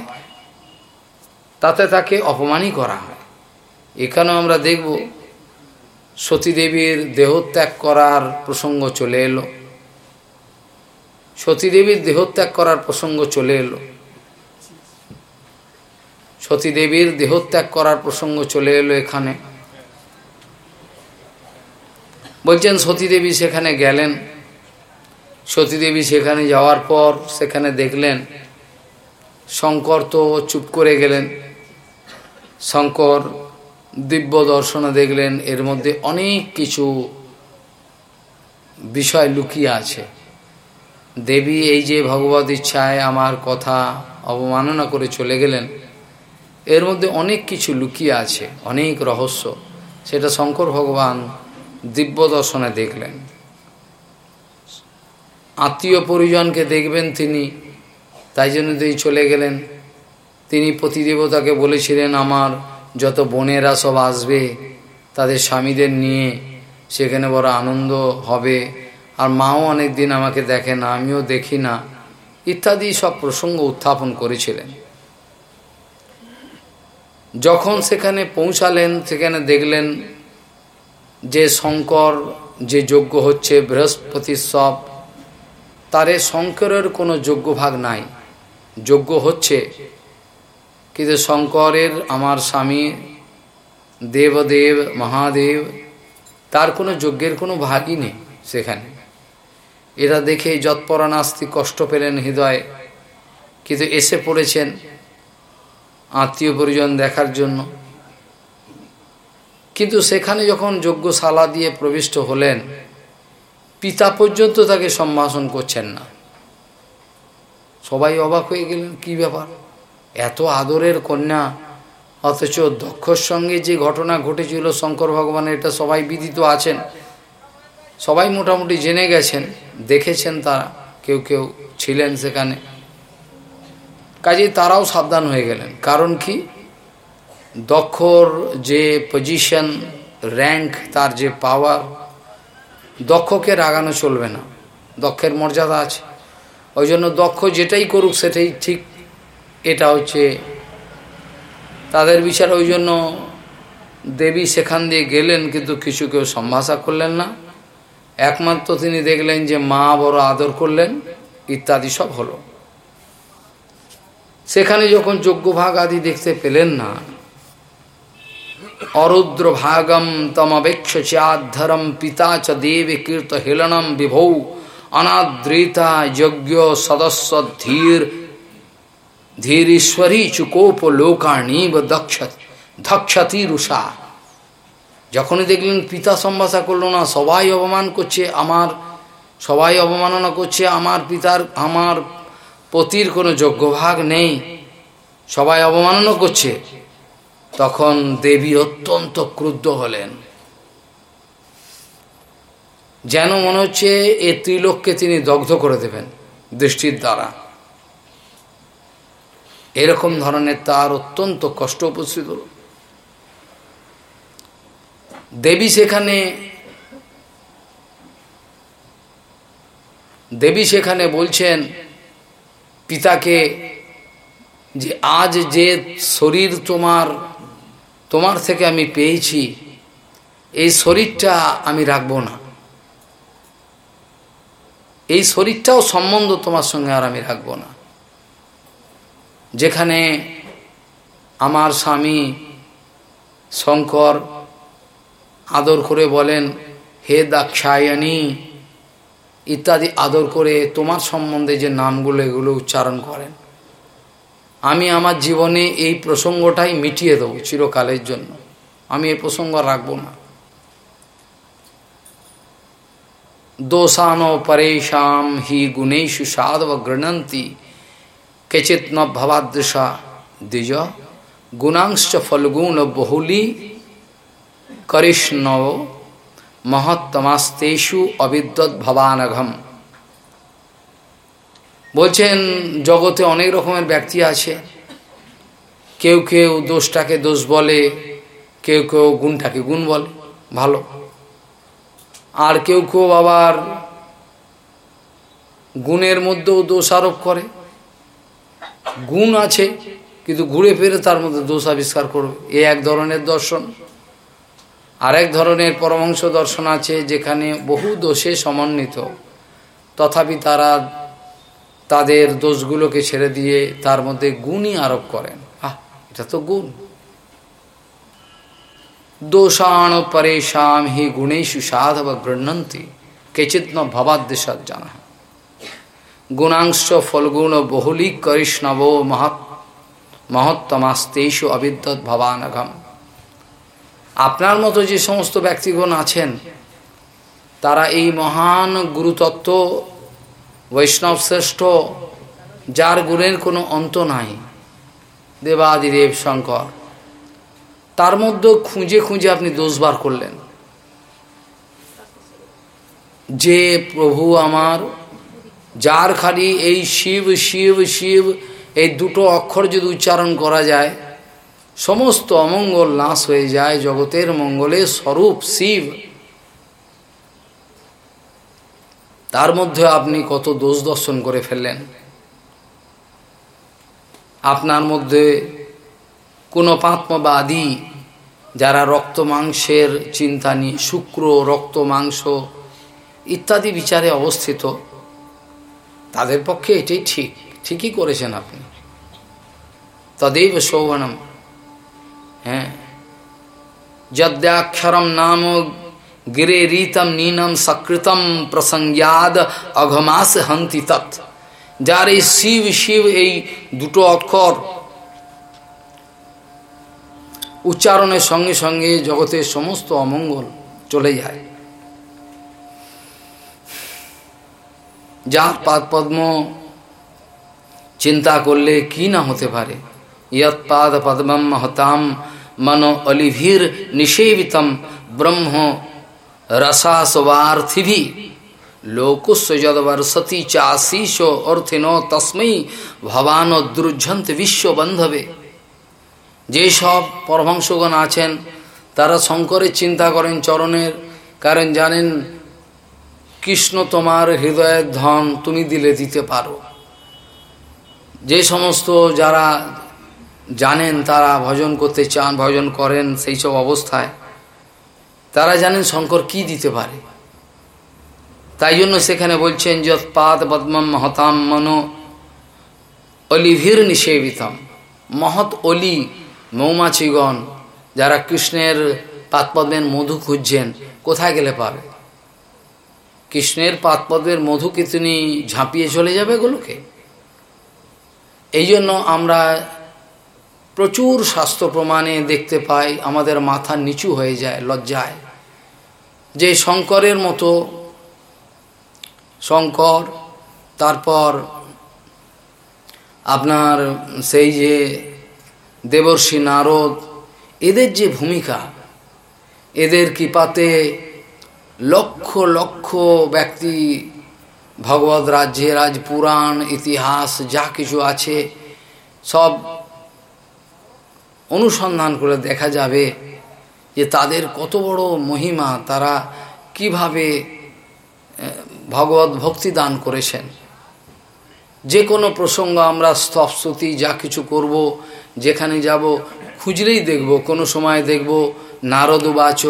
তাতে তাকে অপমানই করা হয়। এখানেও আমরা দেখব সতীদেবীর দেহত্যাগ করার প্রসঙ্গ চলে এলো। সতীদেবীর দেহত্যাগ করার প্রসঙ্গ চলে এলো। সতীদেবীর দেহত্যাগ করার প্রসঙ্গ চলে এলো এখানে। বলছেন, সতীদেবী সেখানে গেলেন। সতীদেবী সেখানে যাওয়ার পর সেখানে দেখলেন, শঙ্কর তো চুপ করে গেলেন। শঙ্কর দিব্য দর্শনে দেখলেন, এর মধ্যে অনেক কিছু বিষয় লুকিয়ে আছে। দেবী এই যে ভগবত ইচ্ছায় আমার কথা অবমাননা করে চলে গেলেন, এর মধ্যে অনেক কিছু লুকিয়ে আছে, অনেক রহস্য। সেটা শঙ্কর ভগবান দিব্য দর্শনে দেখলেন। আত্মীয় পরিজনকে দেখবেন তিনি। তাই জন্য তিনি চলে গেলেন। তিনি প্রতিদেবতাকে বলেছিলেন, আমার যত বোনেরা সব আসবে, তাদের স্বামীদের নিয়ে সেখানে বড় আনন্দ হবে। আর মাও অনেক দিন আমাকে দেখে না, আমিও দেখি না। ইত্যাদি সব প্রসঙ্গ উত্থাপন করেছিলেন। যখন সেখানে পৌঁছালেন, সেখানে দেখলেন যে শঙ্কর যে যজ্ঞ হচ্ছে বৃহস্পতির সব তারে শঙ্করের কোনো যোগ্য ভাগ নাই। যোগ্য হচ্ছে কিন্তু শঙ্করের আমার স্বামী, দেবদেব, মহাদেব, তার কোনো যজ্ঞের কোনো ভাগই নেই সেখানে। এরা দেখে যৎপরানাস্তি কষ্ট পেলেন হৃদয়ে, কিন্তু এসে পড়েছেন আত্মীয় পরিজন দেখার জন্য। কিন্তু সেখানে যখন যজ্ঞশালা দিয়ে প্রবিষ্ট হলেন পিতা পর্যন্ত তাকে সম্ভাষণ করছেন না। সবাই অবাক হয়ে গেলেন, কি ব্যাপার? এত আদরের কন্যা, অথচ দক্ষর সঙ্গে যে ঘটনা ঘটেছিল, শঙ্কর ভগবানের, এটা সবাই বিদিত আছেন। সবাই মোটামুটি জেনে গেছেন, দেখেছেন তারা, কেউ কেউ ছিলেন সেখানে। কাজে তারাও সাবধান হয়ে গেলেন। কারণ কি? দক্ষর যে পজিশন র্যাঙ্ক তার যে পাওয়ার দক্ষকে রাগানো চলবে না। দক্ষের মর্যাদা আছে। ওই জন্য দক্ষ যেটাই করুক সেটাই ঠিক। এটা হচ্ছে তাদের বিচার। ওই জন্য দেবী সেখান দিয়ে গেলেন কিন্তু কিছু কেউ সম্ভাষা করলেন না। একমাত্র তিনি দেখলেন যে মা বড় আদর করলেন, ইত্যাদি সব হলো। সেখানে যখন যজ্ঞভাগ আদি দেখতে পেলেন না অরুদ্র ভাগম তমবেক্ষ চাধরম পিতা চ দেবে কীর্ত হেলনম বিভৌ অনাদ্রিতা যজ্ঞ সদস্য ধীর ধীরেশ্বরী চুকোপ লোকাণীব দক্ষ ধক্ষতি রুষা। যখনই দেখলেন পিতা সম্ভাষা করল না, সবাই অপমান করছে, আমার সবাই অবমাননা করছে, আমার পিতার, আমার পতির কোনো যোগ্যভাগ নেই, সবাই অবমাননা করছে। তখন দেবী অত্যন্ত ক্রুদ্ধ হলেন। যেন মনে হচ্ছে এ ত্রিলোককে তিনি দগ্ধ করে দেবেন দৃষ্টির দ্বারা। এরকম ধরনের তার অত্যন্ত কষ্ট উপস্থিত হল। দেবী সেখানে দেবী সেখানে বলছেন পিতাকে যে আজ যে শরীর তোমার তোমার থেকে আমি পেয়েছি। এই শরীরটা আমি রাখব না। এই শরীরটাও সম্বন্ধ তোমার সঙ্গে আর আমি রাখব না। যেখানে আমার স্বামী শঙ্কর আদর করে বলেন, হে দাক্ষায়ণী, ইত্যাদি আদর করে তোমার সম্বন্ধে যে নামগুলো এগুলো উচ্চারণ করেন। আমি আমার জীবনে এই প্রসঙ্গটাই মিটিয়ে দেবো চিরকালের জন্য। আমি এই প্রসঙ্গ রাখব না। দোষানো পরেশাম হি গুণেশু সাধব গৃণন্তি কেচিত ন ভবাদৃশা দ্বিজ গুণাংশ ফলগুণ বহুলি, করিষ্ণ মহত্তমাস্তেষু অবিদ্যৎ ভবানঘম। বলছেন, জগতে অনেক রকমের ব্যক্তি আছে। কেউ কেউ দোষটাকে দোষ বলে, কেউ কেউ গুণটাকে গুণ বলে। ভালো। আর কেউ কেউ আবার গুণের মধ্যেও দোষ আরোপ করে। গুণ আছে, কিন্তু ঘুরে ফিরে তার মধ্যে দোষ আবিষ্কার করবে। এ এক ধরনের দর্শন। আরেক ধরনের পরমাংশ দর্শন আছে, যেখানে বহু দোষে সমন্বিত। তথাপি তারা তাদের দোষগুলোকে ছেড়ে দিয়ে তার মধ্যে গুণই আরোপ করেন। আহ, এটা তো গুণ। দোষাণ পরেশাম হি গুণেশু সাধব গৃহন্তি কেচিত ন ভবাদ্দেশাদ জানা। গুণাংশ ফলগুণ বহুলি করিষ্ণব মহৎ, মহত্তমাস্তেষু অবিদ্যৎ ভবানঘম। আপনার মতো যে সমস্ত ব্যক্তিগণ আছেন, তারা এই মহান গুরুতত্ত্ব বৈষ্ণব শ্রেষ্ঠ, যার গুণের কোনো অন্ত নাই, দেবাদিদেব শঙ্কর। তার মধ্যে খুঁজে খুঁজে আপনি দোষবার করলেন। যে প্রভু আমার, যার খালি এই শিব শিব শিব, এই দুটো অক্ষর যদি উচ্চারণ করা যায়, সমস্ত অমঙ্গল নাশ হয়ে যায়, জগতের মঙ্গলের স্বরূপ শিব। তার মধ্যে আপনি কত দোষ দর্শন করে ফেললেন? আপনার মধ্যে কোনো পাত্মবাদী যারা রক্ত মাংসের চিন্তা নিয়ে, শুক্র, রক্ত মাংস ইত্যাদি বিচারে অবস্থিত, তাদের পক্ষে এটাই ঠিক। ঠিকই করেছেন আপনি। তদেব শোভনম। হ্যাঁ। যদ্যাক্ষরম নাম গিরে রীতম নীনম সকৃতম প্রসঙ্গাদ অঘমাস হন্তি তৎ যার এই শিব শিব এই দুটো অক্ষর উচ্চারণের সঙ্গে সঙ্গে জগতের সমস্ত অমঙ্গল চলে যায় যার পাদ পদ্ম চিন্তা করলে কি না হতে পারে ইয়ৎ পাদ পদ্মম হতাম মনো অলিভির নিষেবিতম ব্রহ্ম রসাসবার্থিভি লোকুস্ব যদবর্ষতি চাশীষ অর্থিন তস্মৈ ভবান দুর্ঝন্ত বিশ্ববন্ধবে যেসব পরমংশগণ আছেন তারা শঙ্করের চিন্তা করেন চরণের কারণ জানেন কৃষ্ণ তোমার হৃদয়ের ধন তুমি দিলে দিতে পারো যে সমস্ত যারা জানেন তারা ভজন করতে চান ভজন করেন সেই সব অবস্থায় তারা জানেন শঙ্কর কি দিতে পারে। তাই জন্য সেখানে বলছেন, যৎ পাদ পদ্মম মহতাম মনো অলিভির নিষেবিতম। মহৎ অলি মৌমাছিগণ যারা কৃষ্ণের পাতপদ্মের মধু খুঁজছেন, কোথায় গেলে পাবে? কৃষ্ণের পাতপদ্মের মধুকে তিনি ঝাঁপিয়ে চলে যাবে এগুলোকে? এই জন্য আমরা প্রচুর স্বাস্থ্য প্রমাণে দেখতে পাই, আমাদের মাথা নিচু হয়ে যায়, লজ্জায়। যে শঙ্করের মতো শঙ্কর, তারপর আপনার সেই যে দেবর্ষী নারদ, এদের যে ভূমিকা, এদের কৃপাতে লক্ষ লক্ষ ব্যক্তি ভগবত রাজ্যে রাজ পুরাণ ইতিহাস, যা কিছু আছে, সব অনুসন্ধান করে দেখা যাবে। যে তাদের কত বড় মহিমা, তারা কীভাবে ভগবত ভক্তি দান করেছেন। যে কোনো প্রসঙ্গ আমরা স্তবস্তুতি যা কিছু করব, যেখানে যাব, খুঁজলেই দেখব। কোনো সময় দেখব, নারদ বাচ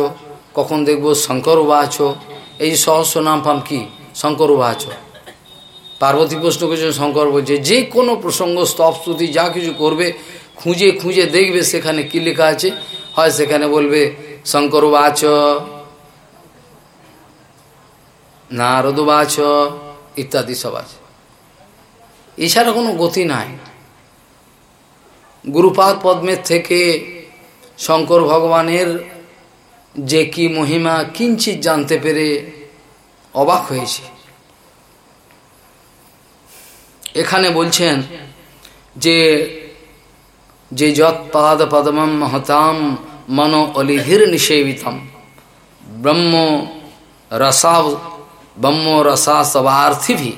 কখন দেখব, শঙ্কর বাচ এই সহস্র নাম পাম কি? শঙ্কর বাচ পার্বতী প্রশ্ন করেছেন, শঙ্কর বলছে যে কোনো প্রসঙ্গ স্তবস্তুতি যা কিছু করবে খুঁজে খুঁজে দেখবে সেখানে কি লেখা আছে। হয় সেখানে বলবে শঙ্কর বাচ নারদ বাচ ইত্যাদি সব আছে। এছাড়া কোনো গতি নাই। গুরুপাদ পদ্মের থেকে শঙ্কর ভগবানের যে কি মহিমা, কিঞ্চিত জানতে পেরে অবাক হয়েছে। এখানে বলছেন যে যে যৎ পাদ পদ্মম মহতাম মনো অলিভির নিষেবিতম। ব্রহ্ম রসা ব্রহ্ম রসা সবার্থিভি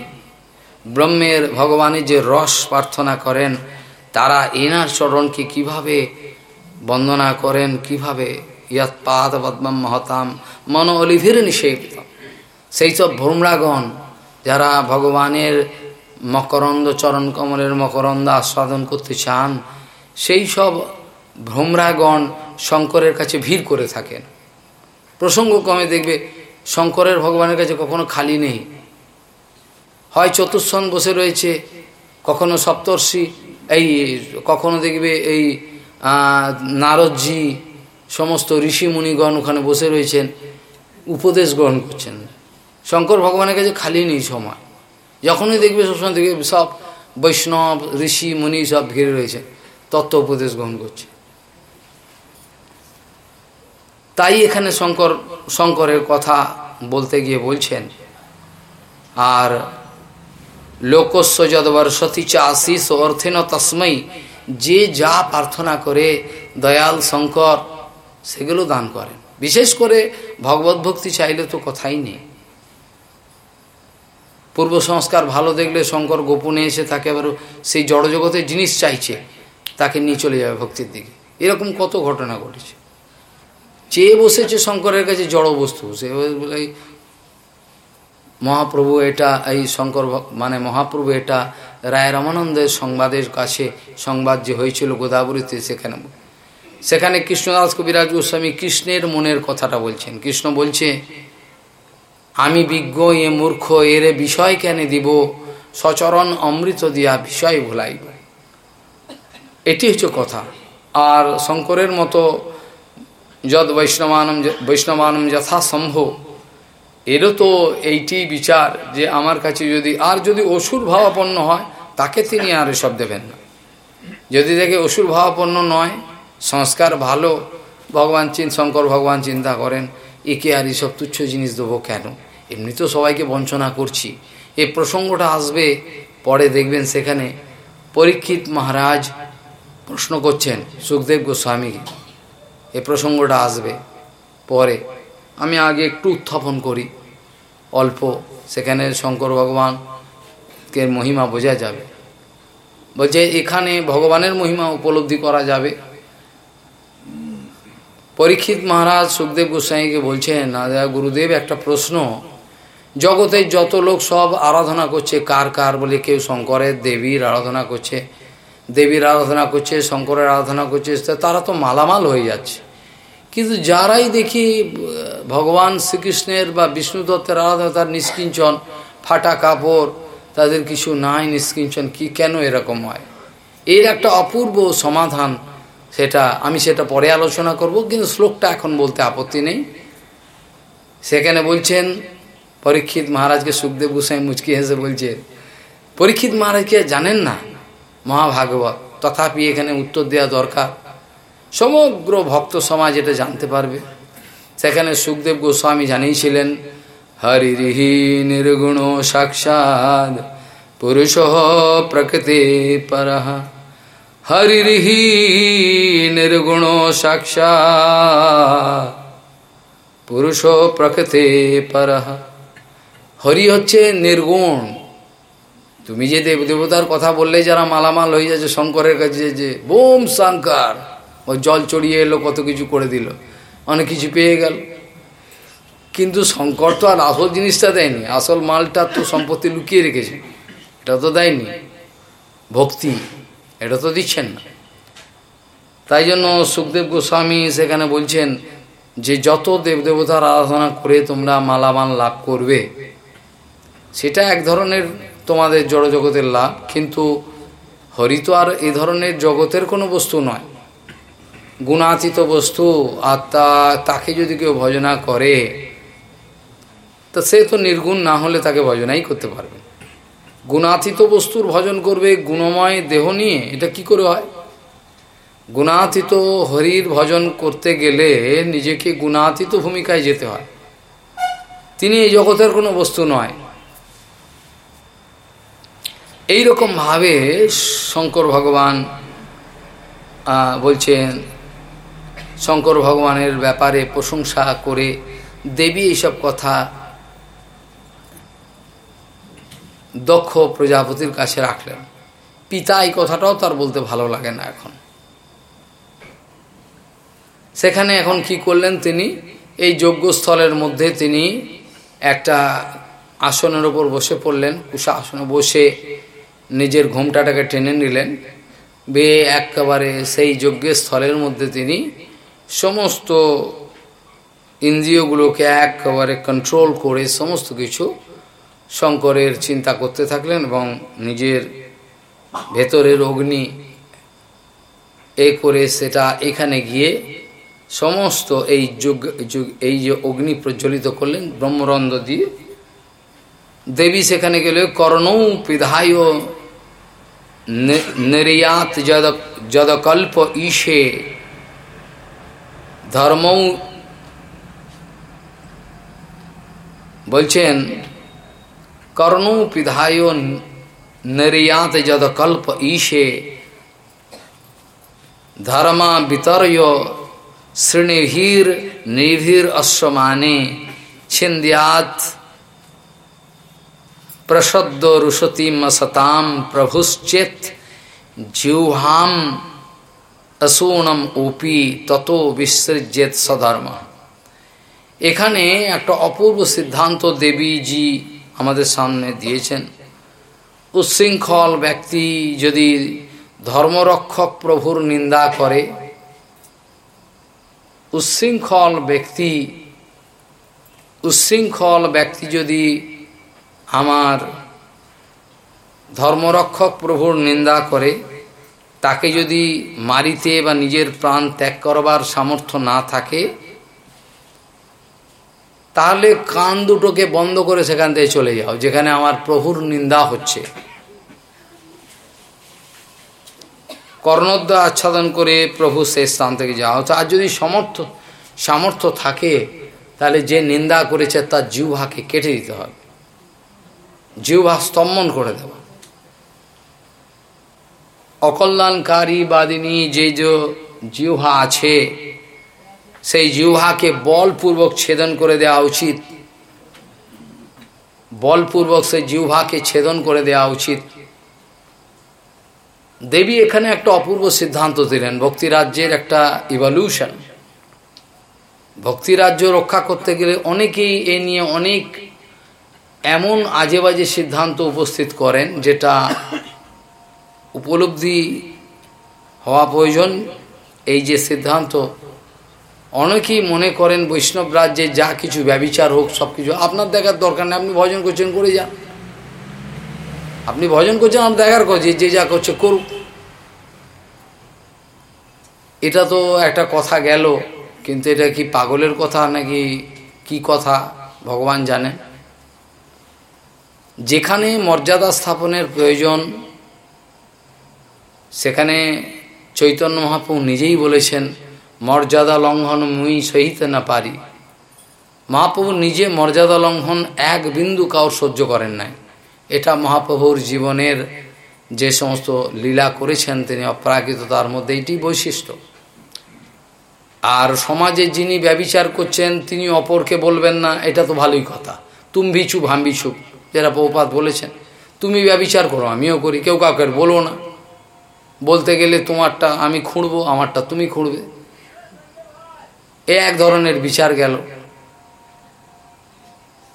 ব্রহ্মের ভগবানের যে রস প্রার্থনা করেন, তারা এনার চরণকে কীভাবে বন্দনা করেন, কীভাবে ইয়াত পাদ পদ্মম মহতাম মন অলিভির নিষেবিতম। সেই সব ভ্রমরাগণ যারা ভগবানের মকরন্দ চরণ কমলের মকরন্দ আস্বাদন করতে চান সেই সব ভ্রমরাগণ শঙ্করের কাছে ভিড় করে থাকেন। প্রসঙ্গ কমে দেখবে শঙ্করের ভগবানের কাছে কখনো খালি নেই। হয় চতুর্সন বসে রয়েছে, কখনো সপ্তর্ষি, এই কখনো দেখবে এই নারদজি, সমস্ত ঋষি মুনিগণ ওখানে বসে রয়েছেন, উপদেশ গ্রহণ করছেন। শঙ্কর ভগবানের কাছে খালি নেই সময়। যখনই দেখবে সবসময় দেখবে সব বৈষ্ণব ঋষি মুনি সব ঘিরে রয়েছে। তত্ত্ব উপদেশ গ্রহণ করছে। তাই এখানে শঙ্কর, শঙ্করের কথা বলতে গিয়ে বলছেন, আর লোকস্ব যদবর সতী চাশিস অর্থেন তস্মৈ, যে যা প্রার্থনা করে দয়াল শঙ্কর, সেগুলো দান করেন। বিশেষ করে ভগবত ভক্তি চাইলে তো কথাই নেই। পূর্ব সংস্কার ভালো দেখলে শঙ্কর গোপনে এসে তাকে আবার সেই জড়জগতের জিনিস চাইছে। তাকে নিয়ে চলে যাবে ভক্তির দিকে। এরকম কত ঘটনা ঘটেছে। চেয়ে বসেছে শঙ্করের কাছে, জড় বস্তু সে মহাপ্রভু এটা, এই শঙ্কর মানে মহাপ্রভু এটা রায় রামানন্দের সংবাদের কাছে সংবাদ যে হয়েছিল গোদাবরীতে, সেখানে সেখানে কৃষ্ণদাস কবিরাজ গোস্বামী কৃষ্ণের মনের কথাটা বলছেন। কৃষ্ণ বলছে, আমি বিজ্ঞ, এ মূর্খ, এর বিষয় কেন দিব? সচরণ অমৃত দিয়া বিষয় ভুলাইব। এটি হচ্ছে কথা। আর শঙ্করের মতো যদ বৈষ্ণবানম বৈষ্ণবানম যথাসম্ভব, এরও তো এইটি বিচার যে আমার কাছে যদি, আর যদি অসুর ভাবাপন্ন হয়, তাকে তিনি আর এসব দেবেন না। যদি দেখে অসুর ভাবাপন্ন নয়, সংস্কার ভালো, ভগবান চিন শঙ্কর ভগবান চিন্তা করেন, একে আর এসব তুচ্ছ জিনিস দেবো কেন? এমনি তো সবাইকে বঞ্চনা করছি। এই প্রসঙ্গটা আসবে, পরে দেখবেন সেখানে। পরীক্ষিত মহারাজ প্রশ্ন করছেন সুখদেব গোস্বামীকে। এ প্রসঙ্গটা আসবে পরে। আমি আগে একটু উত্থাপন করি। অল্প, সেখানে শঙ্কর ভগবানকে মহিমা বোঝা যাবে। বলছে, এখানে ভগবানের মহিমা উপলব্ধি করা যাবে। পরীক্ষিত মহারাজ সুখদেব গোস্বাইকে বলছেন না গুরুদেব, একটা প্রশ্ন। জগতের যত লোক সব আরাধনা করছে, কার কার বলে কেউ শঙ্করের দেবীর আরাধনা করছে দেবীর আরাধনা করছে, শঙ্করের আরাধনা করছে তারা তো মালামাল হয়ে যাচ্ছে। কিন্তু যারাই দেখি ভগবান শ্রীকৃষ্ণের বা বিষ্ণু দত্তের আরাধনা, তার নিষ্কিঞ্চন, ফাটা কাপড়, তাদের কিছু নাই নিষ্কিঞ্চন, কি কেন এরকম হয়? এর একটা অপূর্ব সমাধান সেটা, আমি সেটা পরে আলোচনা করব, কিন্তু শ্লোকটা এখন বলতে আপত্তি নেই। সেখানে বলছেন, পরীক্ষিত মহারাজকে সুখদেব গোসাই মুচকি হেসে বলছে, পরীক্ষিত মহারাজকে জানেন না? মহাভাগবত। তথাপি এখানে উত্তর দেওয়া দরকার। সমগ্র ভক্ত সমাজ এটা জানতে পারবে। সেখানে সুখদেব গোস্বামী জানিয়েছিলেন হরিহি নির্গুণ সাক্ষাৎ পুরুষ প্রকৃতি পর। হরিহি নির্গুণ সাক্ষাৎ পুরুষ প্রকৃতি পর। হরি হচ্ছে নির্গুণ। তুমি যে দেব দেবতার কথা বললে, যারা মালামাল হয়ে যাচ্ছে শঙ্করের কাছে, যে বোম শঙ্কর ও জল চড়িয়ে এলো, কত কিছু করে দিল, অনেক কিছু পেয়ে গেল। কিন্তু শঙ্কর তো আর আসল জিনিসটা দেয়নি, আসল মালটা তো সম্পত্তি লুকিয়ে রেখেছে, এটা তো দেয়নি। ভক্তি, এটা তো দিচ্ছেন না। তাই জন্য সুখদেব গোস্বামী সেখানে বলছেন, যে যত দেবদেবতার আরাধনা করে তোমরা মালামাল লাভ করবে, সেটা এক ধরনের তোমাদের জড়জগতের লাভ কিন্তু হরি তো আর এই ধরনের জগতের কোনো বস্তু নয়। গুণাতীত বস্তু তা তাকে যদি কেউ ভজনা করে, তা সে তো নির্গুণ না হলে তাকে ভজনাই করতে পারবে। গুণাতীত বস্তুর ভজন করবে গুণময় দেহ নিয়ে, এটা কি করে হয়? গুণাতীত হরির ভজন করতে গেলে নিজেকে গুণাতীত ভূমিকায় যেতে হয়। তিনি এই জগতের কোনো বস্তু নয়। এই ভাবে শঙ্কর ভগবান বলছেন, শঙ্কর ভগবানের ব্যাপারে প্রশংসা করে দেবী এইসব কথা দক্ষ প্রজাপতির কাছে রাখলেন। পিতা এই কথাটাও তার বলতে ভালো লাগে না এখন। সেখানে এখন কি করলেন তিনি? এই যজ্ঞস্থলের মধ্যে তিনি একটা আসনের ওপর বসে পড়লেন কুষা আসনে বসে নিজের ঘোমটাটাকে টেনে নিলেন। বেয়ে একেবারে সেই যজ্ঞের স্থলের মধ্যে তিনি সমস্ত ইন্দ্রিয়গুলোকে একেবারে কন্ট্রোল করে সমস্ত কিছু শঙ্করের চিন্তা করতে থাকলেন এবং নিজের ভেতরের অগ্নি এ করে সেটা এখানে গিয়ে সমস্ত এই যুগ এই যে অগ্নি প্রজ্বলিত করলেন ব্রহ্মরন্দ দিয়ে। দেবী সেখানে গেলে কর্ণৌ পিধায় নির্যাত যদ যদকল্প ঈশে ধর্ম বলছেন কর্ণ পিধায় নির্যাত যদকল্প ঈশে ধর্মা বিতর্য় শ্রীনিভীর নিভীর অশ্বমানে ছিন্দ্যাত প্রসদ্য রুষতিম সতাম প্রভুশ্চেত, জিহ্বাম অসূণম ওপি তত বিসৃজ্যেত সধর্ম। এখানে একটা অপূর্ব সিদ্ধান্ত দেবীজি আমাদের সামনে দিয়েছেন। উচ্ছৃঙ্খল ব্যক্তি যদি ধর্মরক্ষক প্রভুর নিন্দা করে, উচ্ছৃঙ্খল ব্যক্তি উচ্ছৃঙ্খল ব্যক্তি যদি আমার ধর্মরক্ষক প্রভুর নিন্দা করে, তাকে যদি মারিতে বা নিজের প্রাণ ত্যাগ করবার সামর্থ্য না থাকে, তাহলে কান দুটোকে বন্ধ করে সেখান থেকে চলে যাও, যেখানে আমার প্রভুর নিন্দা হচ্ছে। কর্ণদ্বার আচ্ছাদন করে প্রভু সেই স্থান থেকে যাওয়া যাও আর যদি সমর্থ, সামর্থ্য থাকে, তাহলে যে নিন্দা করেছে তার জিহ্বাকে কেটে দিতে হবে। জিহ্বা স্তম্ভন করে দেওয়া। অকল্যাণকারী বাদিনী যে যে জিহ্বা আছে, সেই জিহ্বাকে বলপূর্বক ছেদন করে দেওয়া উচিত। বলপূর্বক সেই জিহ্বাকে ছেদন করে দেওয়া উচিত। দেবী এখানে একটা অপূর্ব সিদ্ধান্ত দিলেন, ভক্তিরাজ্যের একটা ইভলিউশন ভক্তিরাজ্য রক্ষা করতে গেলে অনেকেই এ নিয়ে অনেক এমন আজে বাজে সিদ্ধান্ত উপস্থিত করেন যেটা উপলব্ধি হওয়া প্রয়োজন। এই যে সিদ্ধান্ত, অনেকেই মনে করেন বৈষ্ণব রাজ্যে যা কিছু ব্যবিচার হোক, সব কিছু আপনার দেখার দরকার নেই, আপনি ভজন করছেন, করে যান। আপনি ভজন করছেন আপনার দেখার করছে যে যা করছে, করুক। এটা তো একটা কথা গেল, কিন্তু এটা কি পাগলের কথা নাকি কি কথা, ভগবান জানেন যেখানে মর্যাদা স্থাপনের প্রয়োজন, সেখানে চৈতন্য মহাপ্রভু নিজেই বলেছেন, মর্যাদা লঙ্ঘন মুই সহিতে না পারি। মহাপ্রভু নিজে মর্যাদা লঙ্ঘন এক বিন্দু কাউর সহ্য করেন নাই। এটা মহাপ্রভুর জীবনের যে সমস্ত লীলা করেছেন, তিনি অপ্রাকৃত তার মধ্যে এটি বৈশিষ্ট্য। আর সমাজে যিনি ব্যবিচার করছেন, তিনি অপরকে বলবেন না, এটা তো ভালোই কথা। তুমি ভাম্বিছু যেটা বহুপাত বলেছেন, তুমি ব্যবিচার করো, আমিও করি, কেউ কাউকে বলো না। বলতে গেলে তোমারটা আমি খুঁড়বো, আমারটা তুমি খুঁড়বে। এ এক ধরনের বিচার গেল।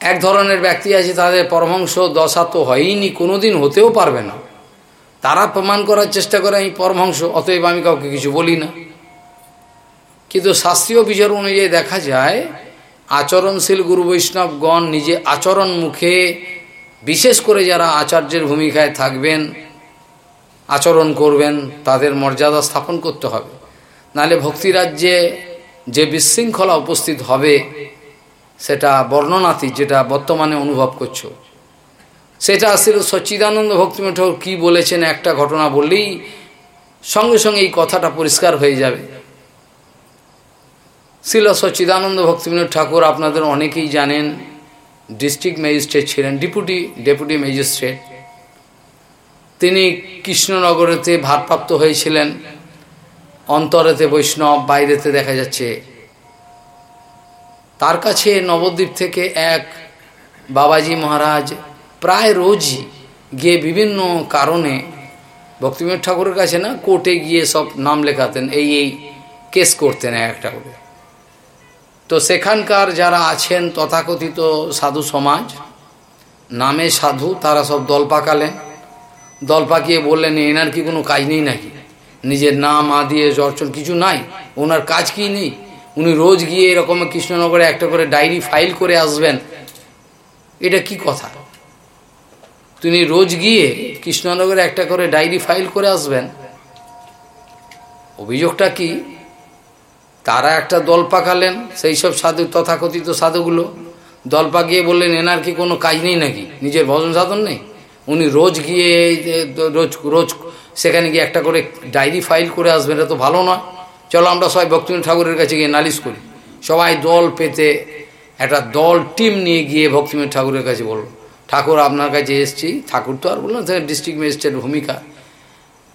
এক ধরনের ব্যক্তি আছে, তাদের পরমংশ দশা তো হয়নি কোনোদিন হতেও পারবে না। তারা প্রমাণ করার চেষ্টা করে, আমি পরমংশ অতএব আমি কাউকে কিছু বলি না। কিন্তু শাস্ত্রীয় বিচার অনুযায়ী দেখা যায়, আচরণশীল গুরু বৈষ্ণবগণ নিজে আচরণ মুখে বিশেষ করে যারা আচার্যের ভূমিকায় থাকবেন, আচরণ করবেন, তাদের মর্যাদা স্থাপন করতে হবে। নালে ভক্তিরাজ্যে যে বিশৃঙ্খলা উপস্থিত হবে, সেটা বর্ণনাতি যেটা বর্তমানে অনুভব করছ। সেটা আসলে সচ্চিদানন্দ ভক্তিমঠ কি বলেছেন একটা ঘটনা বললেই সঙ্গে সঙ্গে এই কথাটা পরিষ্কার হয়ে যাবে। শিল সচ্চিদানন্দ ভক্তিবিনোদ ঠাকুর আপনাদের অনেকেই জানেন ডিস্ট্রিক্ট ম্যাজিস্ট্রেট ছিলেন ডেপুটি ডেপুটি ম্যাজিস্ট্রেট তিনি কৃষ্ণনগরেতে ভারপ্রাপ্ত হয়েছিলেন। অন্তরেতে বৈষ্ণব, বাইরেতে দেখা যাচ্ছে। তার কাছে নবদ্বীপ থেকে এক বাবাজি মহারাজ প্রায় রোজই গিয়ে বিভিন্ন কারণে ভক্তিবিনোদ ঠাকুরের কাছে না, কোর্টে গিয়ে সব নাম লেখাতেন, এই এই কেস করতেন একটা করে। তো সেখানকার যারা আছেন তথাকথিত সাধু সমাজ, নামে সাধু, তারা সব দল পাকালেন দল পাকিয়ে বললেন, এনার কি কোনো কাজ নেই নাকি? নিজের নাম আদিয়ে অর্চন কিছু নাই? ওনার কাজ কি নেই? উনি রোজ গিয়ে এরকম কৃষ্ণনগরে একটা করে ডায়েরি ফাইল করে আসবেন। এটা কি কথা? তিনি রোজ গিয়ে কৃষ্ণনগরে একটা করে ডায়েরি ফাইল করে আসবেন। অভিযোগটা কি? তারা একটা দল পাকালেন, সেই সব সাধু, তথাকথিত সাধুগুলো। দল পাকিয়ে বললেন, এনার কি কোনো কাজ নেই নাকি? নিজের ভজন সাধন নেই? উনি রোজ গিয়ে রোজ রোজ সেখানে গিয়ে একটা করে ডায়েরি ফাইল করে আসবেন, এটা তো ভালো নয়। চলো আমরা সবাই ভক্তিনাথ ঠাকুরের কাছে গিয়ে নালিশ করি। সবাই দল পেতে একটা দল টিম নিয়ে গিয়ে ভক্তিনাথ ঠাকুরের কাছে বলল, ঠাকুর, আপনার কাছে এসছি। ঠাকুর তো আর বললাম ডিস্ট্রিক্ট ম্যাজিস্ট্রেট ভূমিকা।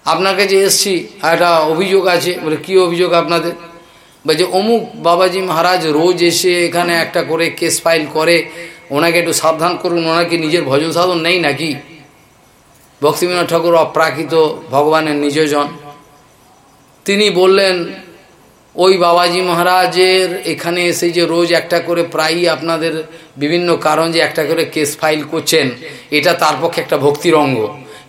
আপনার কাছে এসছি একটা অভিযোগ আছে। বলে, কী অভিযোগ আপনাদের? বলছে, অমুক বাবাজি মহারাজ রোজ এসে এখানে একটা করে কেস ফাইল করে, ওনাকে একটু সাবধান করুন, ওনাকে নিজের ভজন সাধন নেই নাকি? ভক্তিবিনোদ ঠাকুর অপ্রাকৃত ভগবানের নিজজন। তিনি বললেন, ওই বাবাজি মহারাজের এখানে এসে যে রোজ একটা করে প্রায়ই আপনাদের বিভিন্ন কারণ যে একটা করে কেস ফাইল করছেন, এটা তার পক্ষে একটা ভক্তির অঙ্গ।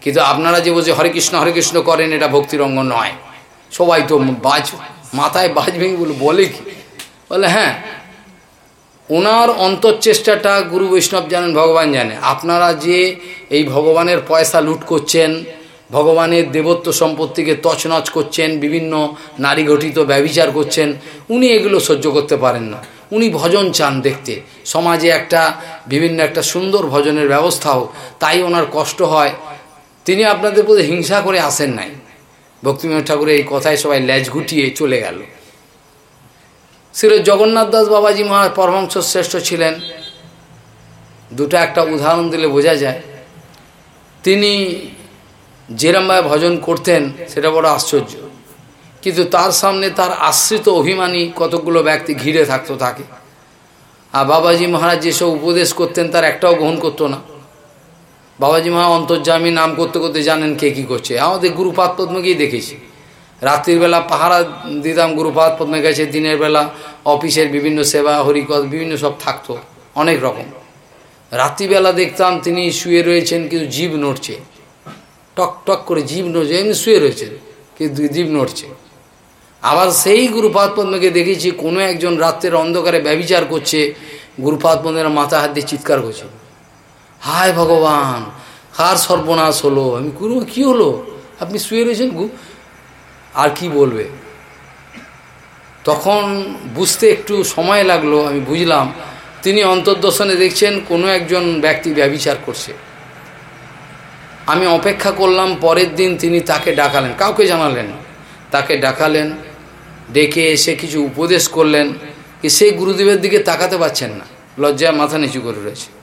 কিন্তু আপনারা যে বলছে, হরে কৃষ্ণ হরে কৃষ্ণ করেন, এটা ভক্তির অঙ্গ নয়। সবাই তো বাজ মাথায় বাজ ভেঙে বলে বলে কি? বলে হ্যাঁ ওনার অন্তর্চেষ্টাটা গুরু বৈষ্ণব জানেন, ভগবান জানে। আপনারা যে এই ভগবানের পয়সা লুট করছেন, ভগবানের দেবত্ব সম্পত্তিকে তছনছ করছেন, বিভিন্ন নারী ঘটিত ব্যবিচার করছেন, উনি এগুলো সহ্য করতে পারেন না। উনি ভজন চান দেখতে। সমাজে একটা, বিভিন্ন একটা সুন্দর ভজনের ব্যবস্থা হোক তাই ওনার কষ্ট হয়। তিনি আপনাদের প্রতি হিংসা করে আসেন নাই। ভক্তিবিনোদ ঠাকুরের এই কথায় সবাই ল্যাজ গুটিয়ে চলে গেল। শ্রী জগন্নাথ দাস বাবাজি মহারাজ পরমংশ শ্রেষ্ঠ ছিলেন। দুটো একটা উদাহরণ দিলে বোঝা যায়। তিনি যেরমভাবে ভজন করতেন, সেটা বড় আশ্চর্য। কিন্তু তার সামনে তার আশ্রিত অভিমানী কতগুলো ব্যক্তি ঘিরে থাকতো তাকে। আর বাবাজি মহারাজ যেসব উপদেশ করতেন, তার একটাও গ্রহণ করতো না। বাবাজি মহারাজ অন্তর্জামী নাম করতে করতে জানেন কে কী করছে। আমাদের গুরুপাত পদ্মকেই দেখেছি। রাত্রির বেলা পাহারা দিতাম গুরুপাত পদ্মের কাছে দিনের বেলা অফিসের বিভিন্ন সেবা, হরিকথ, বিভিন্ন সব থাকতো, অনেক রকম। রাত্রিবেলা দেখতাম তিনি শুয়ে রয়েছেন, কিন্তু জীব নড়ছে। টক টক করে জীব নড়ছে, এমনি শুয়ে রয়েছেন, কিন্তু জীব নড়ছে। আবার সেই গুরুপাত পদ্মকে দেখেছি, কোনো একজন রাত্রের অন্ধকারে ব্যবিচার করছে গুরুপাত পদ্মের মাথা হাত দিয়ে চিৎকার করছে। হায় ভগবান, কার সর্বনাশ হলো? আমি গুরু কি হলো? আপনি শুয়ে রয়েছেন আর কি বলবে? তখন বুঝতে একটু সময় লাগল, আমি বুঝলাম, তিনি অন্তর্দর্শনে দেখছেন কোনো একজন ব্যক্তি ব্যবিচার করছে। আমি অপেক্ষা করলাম, পরের দিন তিনি তাকে ডাকালেন। কাউকে জানালেন তাকে ডাকালেন, ডেকে এসে কিছু উপদেশ করলেন সেই গুরুদেবের দিকে তাকাতে পাচ্ছেন না। লজ্জায় মাথা নিচু করে রয়েছে।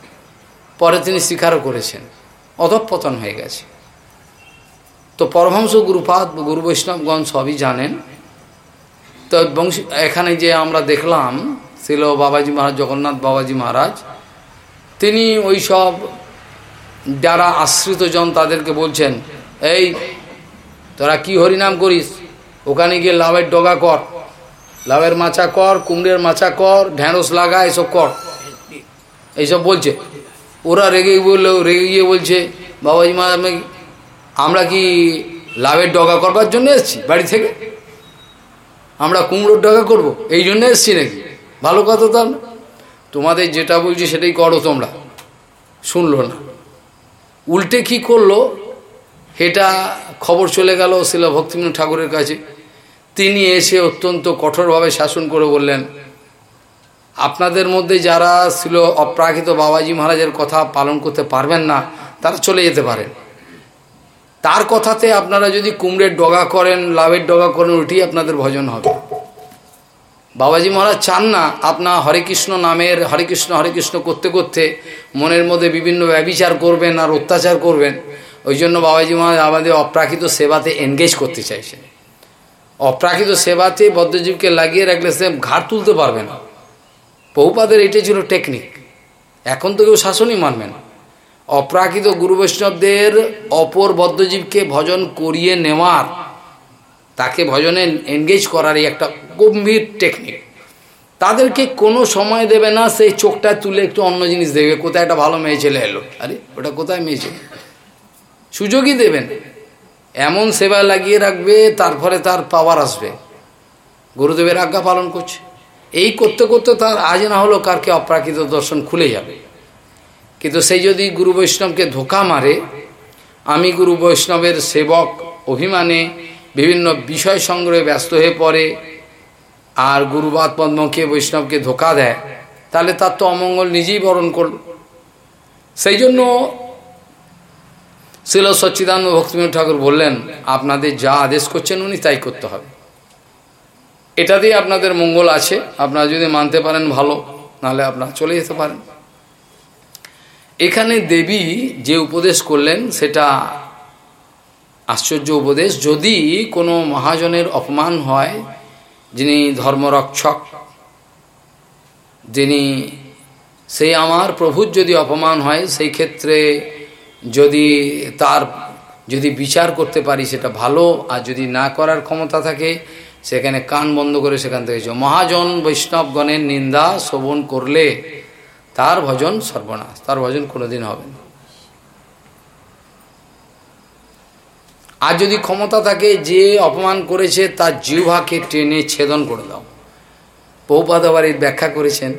পরে তিনি স্বীকারও করেছেন। অধপতন হয়ে গেছে। তো পরমহংস গুরুপাদ গুরু বৈষ্ণবগণ সবই জানেন। তো বংশী, এখানে যে আমরা দেখলাম, ছিল বাবাজি মহারাজ, জগন্নাথ বাবাজি মহারাজ, তিনি ওই সব যারা আশ্রিত জন তাদেরকে বলছেন, এই, তোরা কি হরিনাম করিস? ওখানে গিয়ে লাভের ডগা কর লাভের মাচা কর, কুমড়ের মাচা কর, ঢ্যাঁড়স লাগা, এসব কর। এইসব বলছে। ওরা রেগে বলল, রেগে গিয়ে বলছে, বাবাজি মা আমরা কি লাভের ডগা করবার জন্য এসেছি বাড়ি থেকে? আমরা কুমড়োর ডগা করব, এই জন্য এসছি নাকি? ভালো কথা তো তোমাদের যেটা বলছি সেটাই করো তোমরা। শুনলো না। উল্টে কি করল? এটা খবর চলে গেল শিল ভক্তিবিনোদ ঠাকুরের কাছে। তিনি এসে অত্যন্ত কঠোরভাবে শাসন করে বললেন আপনাদের মধ্যে যারা ছিল অপ্রাকৃত বাবাজি মহারাজের কথা পালন করতে পারবেন না, তারা চলে যেতে পারেন। তার কথাতে আপনারা যদি কুমড়ের ডগা করেন লাভের ডগা করেন ওটি আপনাদের ভজন হবে। বাবাজি মহারাজ চান না আপনার হরে কৃষ্ণ নামের, হরে কৃষ্ণ হরে কৃষ্ণ করতে করতে মনের মধ্যে বিভিন্ন ব্যবিচার করবেন আর অত্যাচার করবেন। ওই জন্য বাবাজি মহারাজ আমাদের অপ্রাকৃত সেবাতে এনগেজ করতে চাইছেন। অপ্রাকৃত সেবাতে বদ্ধজীবকে লাগিয়ে রাখলে সে ঘাট তুলতে পারবে না। বহুপাদের এটাই ছিল টেকনিক এখন তো কেউ শাসনই মানবে না। অপ্রাকৃত গুরু বৈষ্ণবদের অপর বদ্ধজীবকে ভজন করিয়ে নেওয়ার, তাকে ভজনে এনগেজ করার একটা গম্ভীর টেকনিক তাদেরকে কোনো সময় দেবে না, সেই চোখটা তুলে একটু অন্য জিনিস দেবে। কোথায় একটা ভালো মেয়ে ছেলে এলো? আরে, ওটা কোথায় মেয়ে ছেলে? সুযোগই দেবেন এমন সেবা লাগিয়ে রাখবে, তারপরে তার পাওয়ার আসবে। গুরুদেবের আজ্ঞা পালন করছে। এই করতে করতে তার আজ না হলো কারকে অপ্রাকৃত দর্শন খুলে যাবে। কিন্তু সেই যদি গুরু বৈষ্ণবকে ধোকা মারে, আমি গুরু বৈষ্ণবের সেবক, অভিমানে বিভিন্ন বিষয় সংগ্রহে ব্যস্ত হয়ে পড়ে, আর গুরুবাদ পদ্মকে, বৈষ্ণবকে ধোকা দেয়, তাহলে তার তো অমঙ্গল নিজেই বরণ করল। সেই জন্য শিল সচ্চিদানন্দ ভক্তিবিনোদ ঠাকুর বললেন, আপনাদের যা আদেশ করছেন উনি তাই করতে হবে। এটাতেই আপনাদের মঙ্গল আছে। আপনারা যদি মানতে পারেন ভালো, নাহলে আপনারা চলে যেতে পারেন। এখানে দেবী যে উপদেশ করলেন, সেটা আশ্চর্য উপদেশ। যদি কোনো মহাজনের অপমান হয়, যিনি ধর্মরক্ষক, যিনি সেই আমার প্রভুর যদি অপমান হয়, সেই ক্ষেত্রে যদি তার, যদি বিচার করতে পারি, সেটা ভালো। আর যদি না করার ক্ষমতা থাকে সেখানে কান বন্ধ করে সেখান থেকে মহাজন বৈষ্ণবগণের নিন্দা শোভন করলে তার ভজন সর্বনাশ, তার ভজন কোনোদিন হবে না। আর যদি ক্ষমতা থাকে, যে অপমান করেছে তার জিহ্বাকে টেনে ছেদন করে দাও। বহুপাত আবার ব্যাখ্যা করেছেন,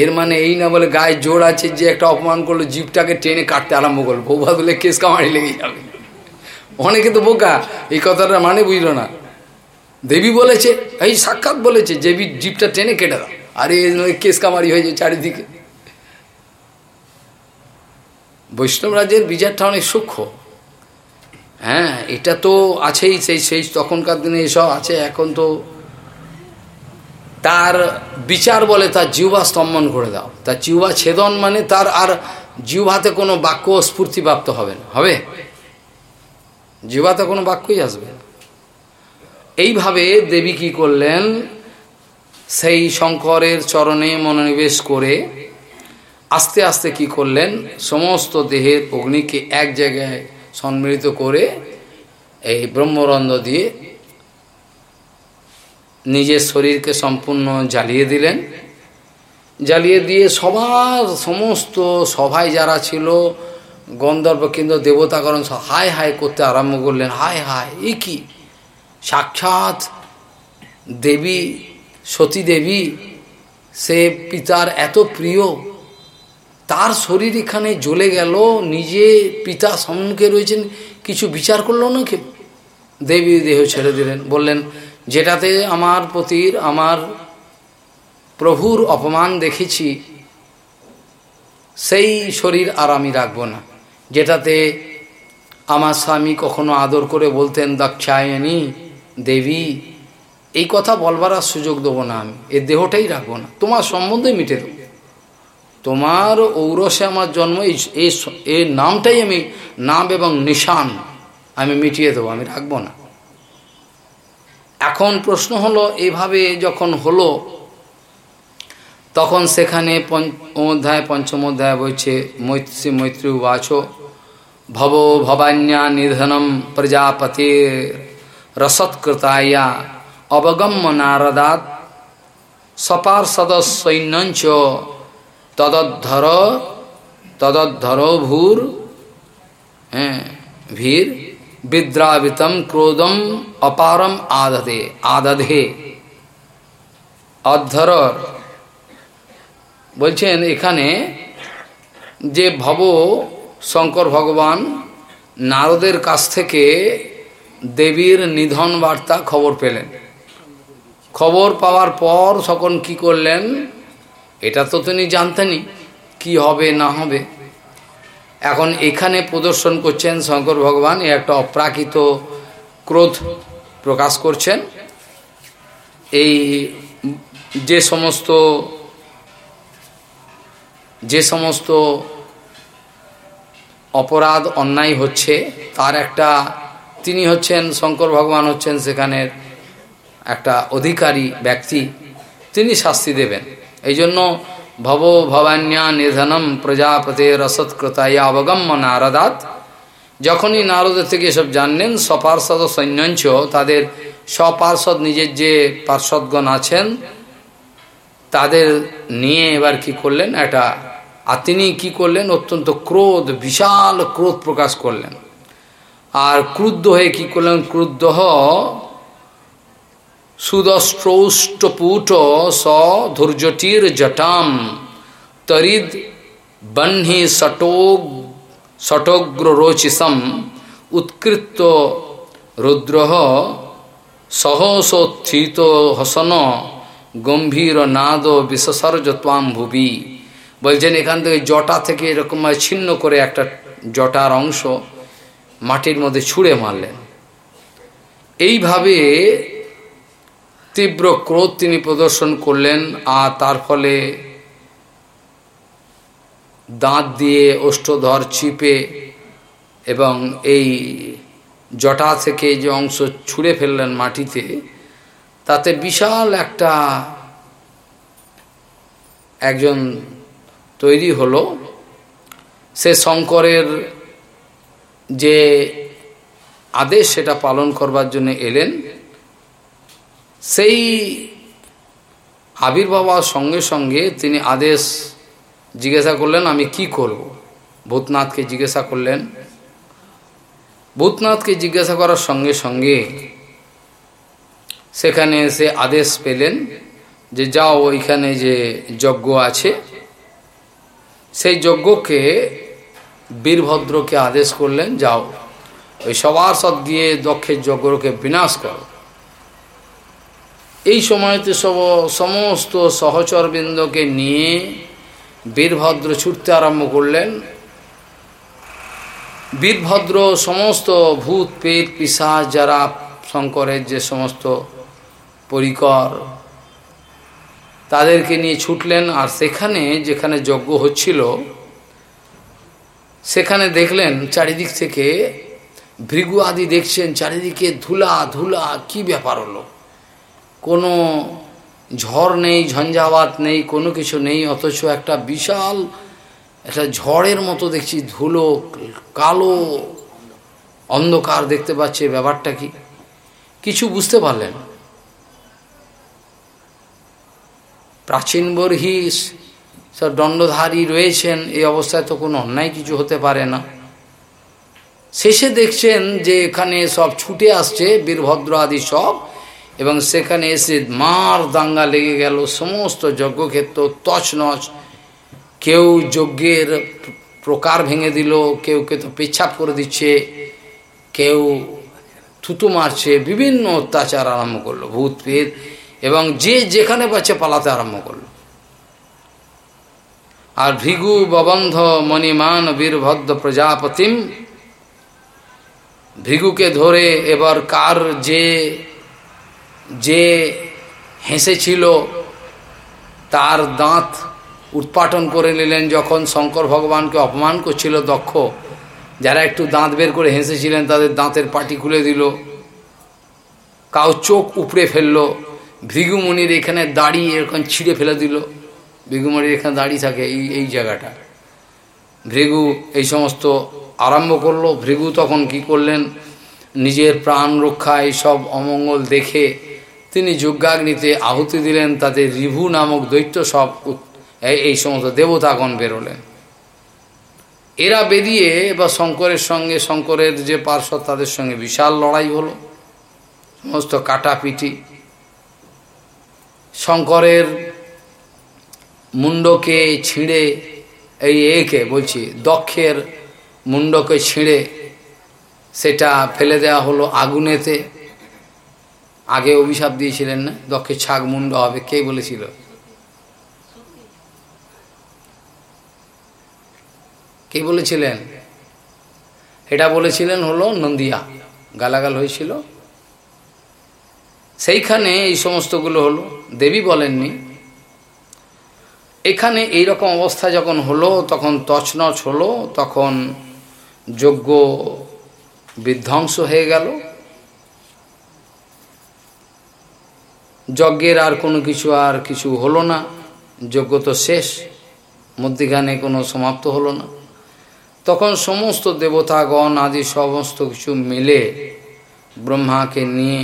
এর মানে এই না বলে গায়ে জোর আছে যে একটা অপমান করল জীবটাকে টেনে কাটতে আরম্ভ করল। বহুপাত বলে কেস কামারি লেগে যাবে। অনেকে তো বোকা, এই কথাটা মানে বুঝলো না। দেবী বলেছে, এই সাক্ষাৎ বলেছে যে জীবটা টেনে কেটে দাও। আরে কেস কামারি হয়েছে চারিদিকে। বৈষ্ণব রাজ্যের বিচারটা অনেক সূক্ষ্ম। হ্যাঁ এটা তো আছেই, সেই সেই তখনকার দিনে এসব আছে, এখন তো তার বিচার বলে তার জিহ্বা স্তম্ভন করে দাও। তার জিহ্বা ছেদন মানে তার আর জিহ্বাতে কোনো বাক্য স্ফূর্তিপ্রাপ্ত হবে না। হবে? জীবাতে কোনো বাক্যই আসবে না। এইভাবে দেবী কি করলেন? সেই শঙ্করের চরণে মনোনিবেশ করে আস্তে আস্তে কি করলেন? সমস্ত দেহের অগ্নিকে এক জায়গায় সম্মিলিত করে এই ব্রহ্মরন্ধ্র দিয়ে নিজের শরীরকে সম্পূর্ণ জ্বালিয়ে দিলেন। জ্বালিয়ে দিয়ে সবার সমস্ত সভায় যারা ছিল, গন্ধর্ব কিন্তু দেবতাকরণ হাই হাই করতে আরম্ভ করলেন। হাই হাই এ কি? সাক্ষাৎ দেবী, সতী দেবী, সে পিতার এত প্রিয়, তার শরীর এখানে জ্বলে গেল, নিজে পিতা সম্মুখে রয়েছেন, কিছু বিচার করল না কেউ দেবী দেহ ছেড়ে দিলেন, বললেন, যেটাতে আমার প্রতির আমার প্রভুর অপমান দেখেছি, সেই শরীর আর আমি রাখব না। যেটাতে আমার স্বামী কখনো আদর করে বলতেন, দক্ষায়নী দেবী, এই কথা বলবার আর সুযোগ দেবো না আমি। এর দেহটাই রাখব না। তোমার সম্বন্ধে মিটে দেবো। তোমার ঔরসে আমার জন্ম, এই এই নামটাই আমি, নাম এবং নিশান আমি মিটিয়ে দেবো, আমি রাখব না। এখন প্রশ্ন হলো এইভাবে যখন হলো, তখন সেখানে অধ্যায়, পঞ্চম অধ্যায় বলছে, মৈত্রী মৈত্রী উবাচ, ভব ভবান্যা নিধনম প্রজাপতি রসৎকৃতায়া অবগম্য নারদাত সপার্ষদসৈন্যঞ্চ তদধর তদধর ভূর হ্যাঁ ভীর বিদ্রাবিতম ক্রোধম অপারম আদধে আদধে অধর বলছেন এখানে যে ভব শঙ্কর ভগবান নারদের কাছ থেকে দেবীর নিধন বার্তা খবর পেলেন। খবর পাওয়ার পর তখন কি করলেন? এটা তো তিনি জানতেনই, কি হবে, না হবে। এখন এখানে প্রদর্শন করছেন শঙ্কর ভগবান, এ একটা অপ্রাকৃত ক্রোধ প্রকাশ করছেন। এই যে সমস্ত যে সমস্ত অপরাধ অন্যায় হচ্ছে, তার একটা তিনি হচ্ছেন, শঙ্কর ভগবান হচ্ছেন সেখানের একটা অধিকারী ব্যক্তি। তিনি শাস্তি দেবেন। এই জন্য ভব ভবান্যা নিধনম প্রজাপতে রসৎকৃতায় অবগম্য নারদাত। যখনই নারদের থেকে এসব জানলেন সপার্ষদ সৈন্যঞ্চ তাদের স্বপার্ষদ নিজের যে পার্ষদগণ আছেন, তাদের নিয়ে এবার কি করলেন? একটা আর তিনি কী করলেন? অত্যন্ত ক্রোধ, বিশাল ক্রোধ প্রকাশ করলেন। আর ক্রুদ্ধ হয়ে কি করলেন? ক্রুদ্ধ সুদস্ট্রৌষ্টপুট স ধৈর্যটির জটাম। তরিদ বহ্নি সটোগ সটোগ্রোচিসম উৎকৃত রুদ্র সহসোত্থিত হসন। গম্ভীর নাদ বিশ্বসর্জ ত্বাম ভুবি। বলছেন এখান থেকে জটা থেকে এরকম ছিন্ন করে একটা জটার অংশ। মাটির মধ্যে ছুঁড়ে মারলেন। এইভাবে তীব্র ক্রোধ তিনি প্রদর্শন করলেন, আর তার ফলে দাঁত দিয়ে ওষ্ঠধর চিপে এবং এই জটা থেকে যে অংশ ছুঁড়ে ফেললেন মাটিতে, তাতে বিশাল একটা একজন তৈরি হলো। সে শঙ্করের যে আদেশ সেটা পালন করবার জন্য এলেন, সেই আবির্ভাবার সঙ্গে সঙ্গে তিনি আদেশ জিজ্ঞাসা করলেন, আমি কি করব? ভূতনাথকে জিজ্ঞাসা করলেন। ভূতনাথকে জিজ্ঞাসা করার সঙ্গে সঙ্গে সেখানে এসে আদেশ পেলেন যে, যাও, ওইখানে যে যজ্ঞ আছে, সেই যজ্ঞকে বীরভদ্রকে আদেশ করলেন, যাও। ওই সবার সব গিয়ে দক্ষের যজ্ঞকে বিনাশ করো। এই সময়তে সব, সমস্ত সহচরবৃন্দকে নিয়ে বীরভদ্র ছুটতে আরম্ভ করলেন। বীরভদ্র সমস্ত ভূত পেট পিসাজ যারা শঙ্করের যে সমস্ত পরিকর, তাদেরকে নিয়ে ছুটলেন। আর সেখানে, যেখানে যজ্ঞ হচ্ছিল সেখানে দেখলেন চারিদিক থেকে ভৃগু আদি দেখছেন, চারিদিকে ধুলা ধুলা, কি ব্যাপার হলো? কোনো ঝড় নেই ঝঞ্ঝাবাত নেই, কোনো কিছু নেই, অথচ একটা বিশাল, একটা ঝড়ের মতো দেখছি, ধুলো, কালো অন্ধকার দেখতে পাচ্ছে, ব্যাপারটা কি? কিছু বুঝতে পারলেন? প্রাচীন বর্হিস সব দণ্ডধারী রয়েছেন, এই অবস্থায় তো কোনো অন্যায় কিছু হতে পারে না। শেষে দেখছেন যে এখানে সব ছুটে আসছে, বীরভদ্র আদি সব, এবং সেখানে এসে মার দাঙ্গা লেগে গেল, সমস্ত যজ্ঞক্ষেত্র তছনছ। কেউ যজ্ঞের প্রকার ভেঙে দিল, কেউ কেউ তো পেচ্ছাপ করে দিচ্ছে, কেউ থুতু মারছে, বিভিন্ন অত্যাচার আরম্ভ করল ভূত পেদ এবং যে যেখানে পাচ্ছে পালাতে আরম্ভ করল। আর ভৃগু ববন্ধ মণিমান বীরভদ্র প্রজাপতিম। ভৃগুকে ধরে এবার কার যে যে হেসেছিল, তার দাঁত উৎপাটন করে নিলেন যখন শঙ্কর ভগবানকে অপমান করছিল দক্ষ। যারা একটু দাঁত বের করে হেসেছিলেন, তাদের দাঁতের পাটি খুলে দিল। কাউ চোখ উপড়ে ফেলল। ভৃগুমণির এখানে দাড়ি এরকম ছিঁড়ে ফেলে দিল। ভৃগুমণির এখানে দাঁড়িয়ে থাকে এই এই জায়গাটা। ভৃগু এই সমস্ত আরম্ভ করল। ভৃগু তখন কি করলেন? নিজের প্রাণ রক্ষা এইসব অমঙ্গল দেখে তিনি যজ্ঞাগ্নিতে আহুতি দিলেন। তাতে রিভু নামক দৈত্য সব এই সমস্ত দেবতাগণ বেরোলেন। এরা বেরিয়ে বা শঙ্করের সঙ্গে, শঙ্করের যে পার্শ্বদ, তাদের সঙ্গে বিশাল লড়াই হলো। সমস্ত কাটাপিটি। শঙ্করের মুন্ডকে ছিঁড়ে, এই একে বলছি, দক্ষের মুন্ডকে ছিঁড়ে সেটা ফেলে দেওয়া হলো আগুনেতে। আগে অভিশাপ দিয়েছিলেন না? দক্ষের ছাগ মুন্ড হবে, কে বলেছিল? কে বলেছিলেন? এটা বলেছিলেন হলো নন্দিয়া। গালাগাল হয়েছিল। সেইখানে এই সমস্তগুলো হলো। দেবী বলেননি এখানে এই রকম অবস্থা যখন হলো, তখন তছনছ হলো, তখন যজ্ঞ বিধ্বংস হয়ে গেল। যজ্ঞের আর কোনো কিছু আর কিছু হলো না। যজ্ঞ তো শেষ, মধ্যিখানে কোনো সমাপ্ত হলো না। তখন সমস্ত দেবতাগণ আদি সমস্ত কিছু মিলে ব্রহ্মাকে নিয়ে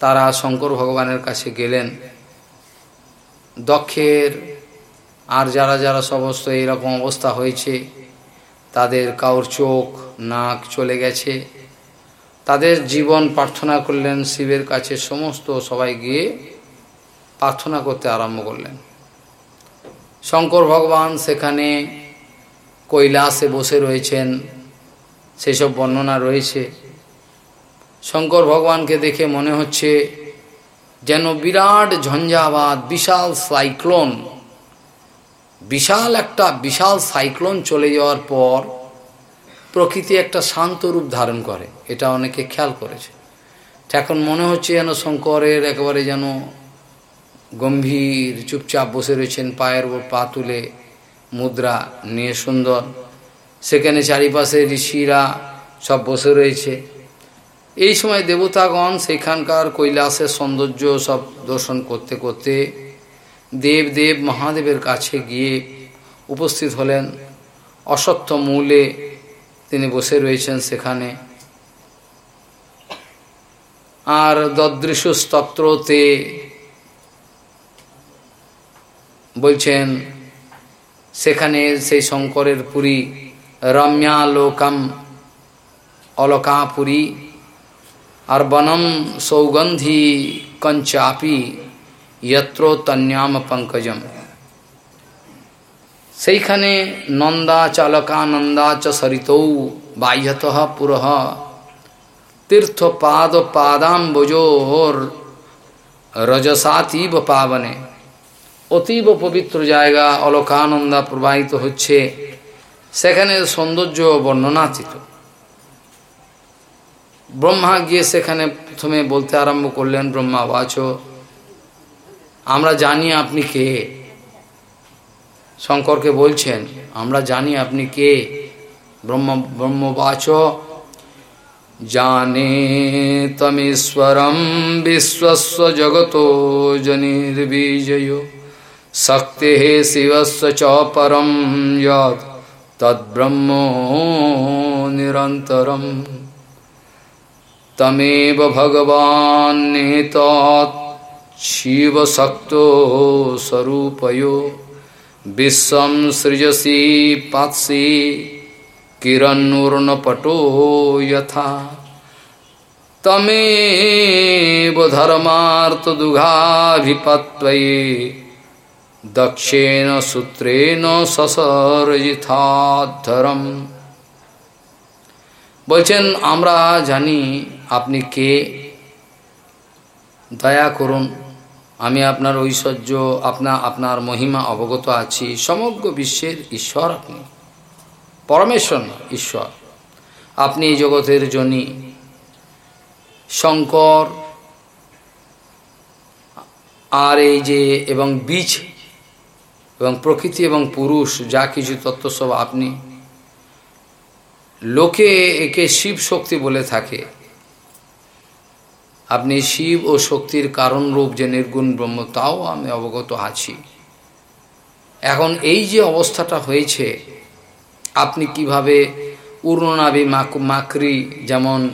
তারা শঙ্কর ভগবানের কাছে গেলেন। দক্ষের আর যারা যারা সমস্ত এইরকম অবস্থা হয়েছে, তাদের কাউর চোখ, নাক চলে গেছে। তাদের জীবন প্রার্থনা করলেন, শিবের কাছে সমস্ত সবাই গিয়ে প্রার্থনা করতে আরম্ভ করলেন। শঙ্কর ভগবান সেখানে কৈলাসে বসে রয়েছেন, সেসব বর্ণনা রয়েছে। শঙ্কর ভগবানকে দেখে মনে হচ্ছে যেন বিরাট ঝঞ্ঝাবাদ, বিশাল সাইক্লোন। বিশাল একটা, বিশাল সাইক্লোন চলে যাওয়ার পর প্রকৃতি একটা শান্ত রূপ ধারণ করে। এটা অনেকে খেয়াল করেছে। এখন মনে হচ্ছে যেন শঙ্করের একেবারে যেন গম্ভীর, চুপচাপ বসে রয়েছেন, পায়ের ওপর পা তুলে মুদ্রা নিয়ে সুন্দর। সেখানে চারিপাশে ঋষিরা সব বসে রয়েছে। এই সময় দেবতাগণ সেখানকার কৈলাসের সৌন্দর্য সব দর্শন করতে করতে দেব দেব মহাদেবের কাছে গিয়ে উপস্থিত হলেন। অসত্য মূলে তিনি বসে রয়েছেন সেখানে। আর দদৃশস্তত্রতে বলছেন, সেখানে সেই শঙ্করের পুরী রম্যালোকাম অলকাপুরী আর বনম সৌগন্ধি কঞ্চাপি যত্র তন্যাম পঙ্কজম সেইখানে নন্দা চালকানন্দা চ সরিতৌ বাহ্যত পুরহ তীর্থ পাদ পাদাম্বজোর রজসাতীব পাবনে অতীব পবিত্র জায়গা অলোকানন্দা প্রবাহিত হচ্ছে সেখানে সৌন্দর্য বর্ণনাতীত ব্রহ্মা গিয়ে সেখানে প্রথমে বলতে আরম্ভ করলেন ব্রহ্মা বাচ আমরা জানি আপনি কে শঙ্করকে বলছেন আমরা জানি আপনি কে ব্রহ্ম ব্রহ্মবাচ জানে তমেশ্বরম বিশ্বস্ব জগত জনির্বিজয় শক্তি হে শিবস্ব চ পরম যদ তদ্ব্রহ্ম নিরন্তরম তমেব ভগবান্নেতৎ শিবশক্তো স্বরূপয়ো বিশ্বম সৃজসি পাৎসি কিরণূর্ণপটো যথা তমেব ধর্মার্তদুঘাধিপত্যয়ে দক্ষেণ সূত্রেণ সসর্জিথাধরম বলছেন, আমরা জানি আপনি কে। দয়া করুন, আমি আপনার ঐশ্বর্য, আপনা, আপনার মহিমা অবগত আছি। সমগ্র বিশ্বের ঈশ্বর আপনি। পরমেশ্বর ঈশ্বর। আপনি জগতের জনি। শঙ্কর, আর এই যে, এবং বীজ, এবং প্রকৃতি, এবং পুরুষ, যা কিছু তত্ত্ব সব আপনি। লোকে একে শিব শক্তি বলে থাকে। আপনি শিব ও শক্তির কারণ রূপ যে নির্গুণ ব্রহ্ম, তাও আমি অবগত আছি। এখন এই যে অবস্থাটা হয়েছে, আপনি কীভাবে উর্ণনাবি মাকরি যেমন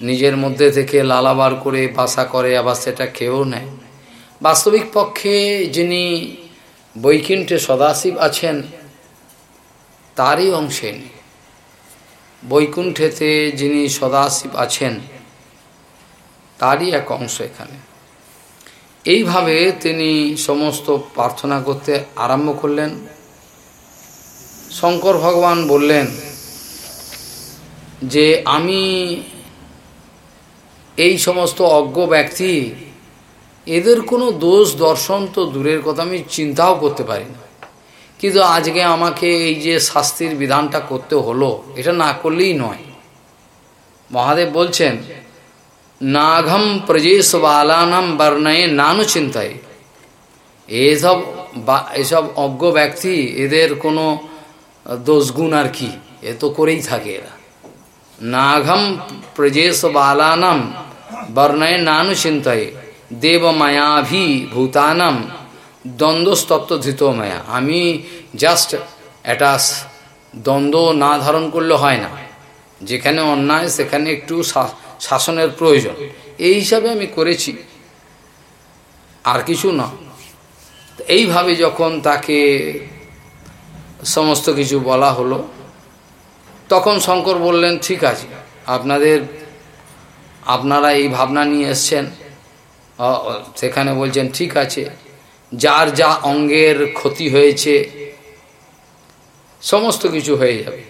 নিজের মধ্যে থেকে লালাবার করে বাসা করে, আবার সেটা খেয়েও নেয়। বাস্তবিক পক্ষে যিনি বৈকুণ্ঠে সদাশিব আছেন, তারই অংশে বৈকুণ্ঠেতে যিনি সদাশিব আছেন, তারই এক অংশ এখানে। এইভাবে তিনি সমস্ত প্রার্থনা করতে আরম্ভ করলেন। শঙ্কর ভগবান বললেন যে, আমি এই সমস্ত অজ্ঞ ব্যক্তি, এদের কোনো দোষ দর্শন তো দূরের কথা, আমি চিন্তাও করতে পারি না। কিন্তু আজকে আমাকে এই যে শাস্তির বিধানটা করতে হলো, এটা না করলেই নয়। মহাদেব বলছেন, নাঘম প্রজেশ বালানাম বর্ণয়ে নানু চিন্তায়। এসব বা, এসব অজ্ঞ ব্যক্তি, এদের কোনো দোষগুণ আর কি? এ তো করেই থাকে এরা। নাঘম প্রজেশ বালানাম বর্ণয়ে নানু চিন্তায় দেব মায়াভি ভূতানাম দ্বন্দ্বস্তত্ত্ব ধৃত মায়া। আমি জাস্ট এটা দ্বন্দ্ব না ধারণ করলে হয় না। যেখানে অন্যায়, সেখানে একটু শাসনের প্রয়োজন। এই হিসাবে আমি করেছি। আর কিছু না। এইভাবে যখন তাকে সমস্ত কিছু বলা হলো, তখন শঙ্কর বললেন, ঠিক আছে, আপনাদের, আপনারা এই ভাবনা নিয়ে এসছেন। সেখানে বলছেন, ঠিক আছে যার যা অঙ্গের ক্ষতি হয়েছে, সমস্ত কিছু হয়ে যাবে।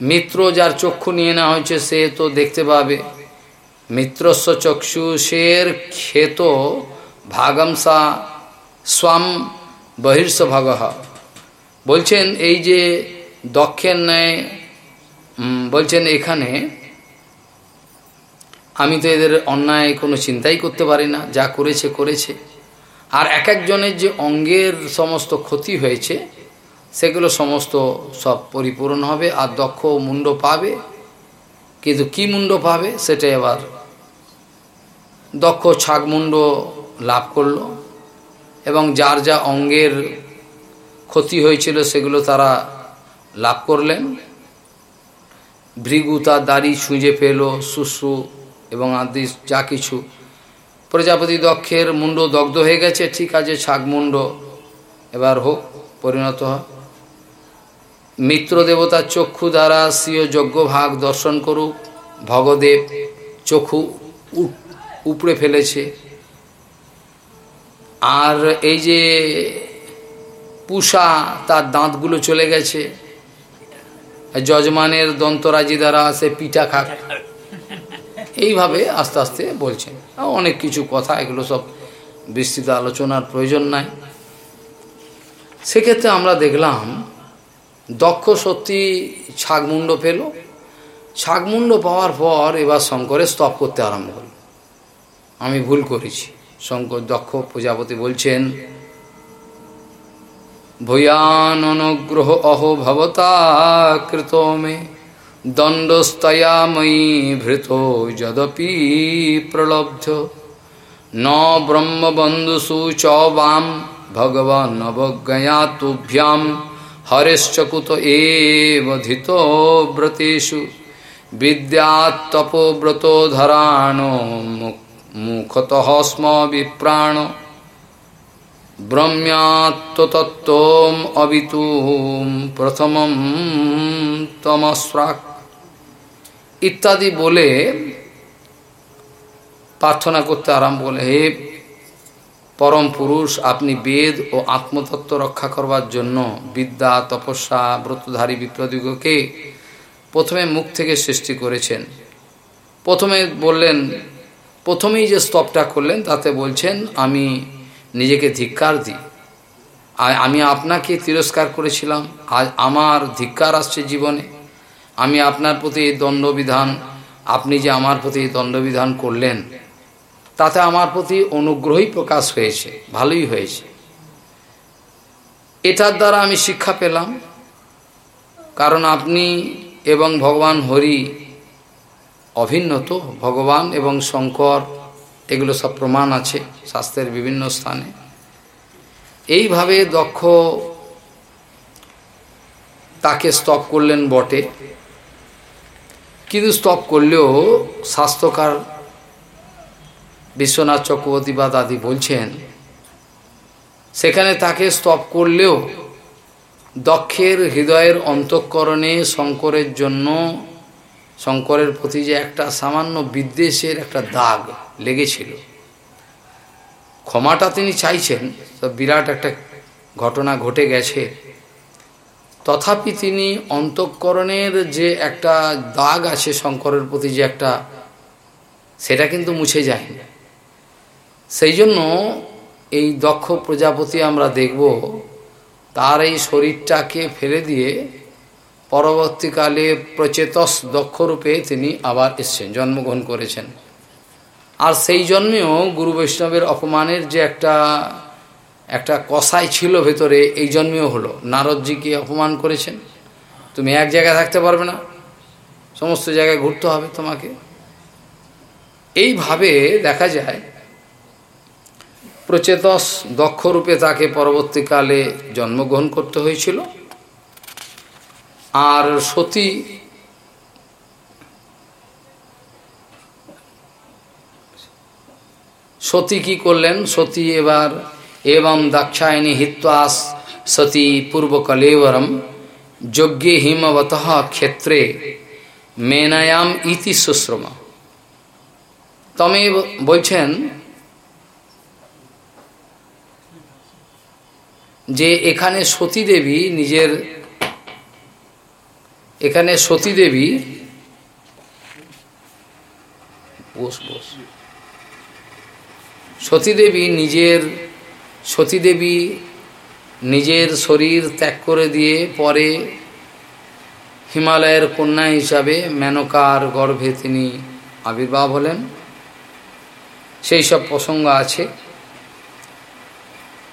মিত্র যার চক্ষু নিয়ে নেওয়া হয়েছে, সে তো দেখতে পাবে। মিত্রস্ব চক্ষুষের ক্ষেত ভাগমসা স্বাম বহির্ষ ভাগ বলছেন, এই যে দক্ষের ন্যায় বলছেন এখানে আমি তো এদের অন্যায় কোনো চিন্তাই করতে পারি না, যা করেছে করেছে। আর এক একজনের যে অঙ্গের সমস্ত ক্ষতি হয়েছে, সেগুলো সমস্ত সব পরিপূরণ হবে, আর দক্ষ মুন্ড পাবে। কিন্তু কি মুন্ড পাবে, সেটা এবার দক্ষ ছাগমুণ্ড লাভ করল, এবং যার যা অঙ্গের ক্ষতি হয়েছিল, সেগুলো তারা লাভ করলেন। ভৃগু তার দাড়ি ছুঁজে পেল শুশ্রু এবং আদি যা কিছু। প্রজাপতি দক্ষের মুন্ড দগ্ধ হয়ে গেছে, ঠিক আছে ছাগমুণ্ড এবার হোক, পরিণত হয় মিত্র দেবতার চক্ষু দ্বারা স্বীয় যজ্ঞ ভাগ দর্শন করুক, ভগদেব চক্ষু উপড়ে ফেলেছে। আর এই যে পুষা, তার দাঁতগুলো চলে গেছে, যজমানের দন্তরাজি দ্বারা সে পিঠা খাক এইভাবে আস্তে আস্তে বলছেন। অনেক কিছু কথা, এগুলো সব বিস্তৃত আলোচনার প্রয়োজন নাই। সেক্ষেত্রে আমরা দেখলাম, দক্ষ সত্যি ছাগমুণ্ড পেল। ছাগমুণ্ড পাওয়ার পর এবার শঙ্করের স্তপ করতে আরম্ভ হল। আমি ভুল করেছি। শঙ্কর দক্ষ প্রজাপতি বলছেন, ভূয়াননুগ্রহ অহো ভবতা কৃত মে দণ্ডস্তয়া ময়ী ভৃত যদপি প্রলব্ধ। ন ব্রহ্মবন্ধুষু চ বাম, ভগবান অবজ্ঞয়া তুভ্যাম, হরেশ্চকুত এধিত ব্রতেষু। বিদ্যাত্তপব্রত ধরাণ মুখত স্ম বিপ্রাণ। ব্রহ্ম্যাত্মতত্ত্বম অবিতুম প্রথম তমস্রাক। ইত্যাদি বলে প্রার্থনা করতে আরম্ভ বলে হে পরম পুরুষ, আপনি বেদ ও আত্মতত্ত্ব রক্ষা করবার জন্য বিদ্যা, তপস্যা, ব্রতধারী বিপ্লবীগকে প্রথমে মুখ থেকে সৃষ্টি করেছেন। প্রথমে বললেন, প্রথমেই যে স্তবটা করলেন, তাতে বলছেন, আমি নিজেকে ধিক্কার দিই। আমি আপনাকে তিরস্কার করেছিলাম, আজ আমার ধিক্কার আসছে জীবনে। আমি আপনার প্রতি এই দণ্ডবিধান, আপনি যে আমার প্রতি দণ্ডবিধান করলেন, তাতে আমার প্রতি অনুগ্রহই প্রকাশ হয়েছে, ভালোই হয়েছে। এটার দ্বারা আমি শিক্ষা পেলাম, কারণ আপনি এবং ভগবান হরি অভিন্ন তো, ভগবান এবং শঙ্কর, এগুলো সব প্রমাণ আছে শাস্ত্রের বিভিন্ন স্থানে। এইভাবে দক্ষ তাকে স্তপ করলেন বটে। কিন্তু স্তপ করলেও স্বাস্থ্যকার বিশ্বনাথ চক্রবর্তী বা দাদি বলছেন, সেখানে তাকে স্তপ করলেও দক্ষের হৃদয়ের অন্তঃকরণে শঙ্করের জন্য, শঙ্করের প্রতি যে একটা সামান্য বিদ্বেষের একটা দাগ লেগেছিল। ক্ষমাটা তিনি চাইছেন বিরাট একটা ঘটনা ঘটে গেছে। তথাপি তিনি অন্তঃকরণের যে একটা দাগ আছে শঙ্করের প্রতি যে একটা, সেটা কিন্তু মুছে যায়নি। সেই জন্য এই দক্ষ প্রজাপতি আমরা দেখব, তার এই শরীরটাকে ফেলে দিয়ে পরবর্তীকালে প্রচেতস দক্ষরূপে তিনি আবার এসছেন, জন্মগ্রহণ করেছেন। আর সেই জন্মেও গুরু বৈষ্ণবের অপমানের যে একটা একটা কষাই ছিল ভেতরে, এই জন্মেও হলো। নারদজিকে অপমান করেছেন। তুমি এক জায়গায় থাকতে পারবে না। সমস্ত জায়গায় ঘুরতে হবে তোমাকে। এইভাবে দেখা যায়, প্রচেতস দক্ষরূপে তাকে পরবর্তীকালে জন্মগ্রহণ করতে হয়েছিল। আর সতী সতী কি করলেন? সতী এবার এবং দাক্ষায়ণী হিত্বাস সতী পূর্বকলেবরম যজ্ঞে হিমবত ক্ষেত্রে মেনায়াম ইতি সুশ্রম তমে বলছেন যে এখানে সতী দেবী নিজের এখানে সতী দেবী বস বস সতীদেবী নিজের সতীদেবী নিজের শরীর ত্যাগ করে দিয়ে পরে হিমালয়ের কন্যা হিসাবে মেনকার গর্ভে তিনি আবির্ভাব হলেন। সেই সব প্রসঙ্গ আছে।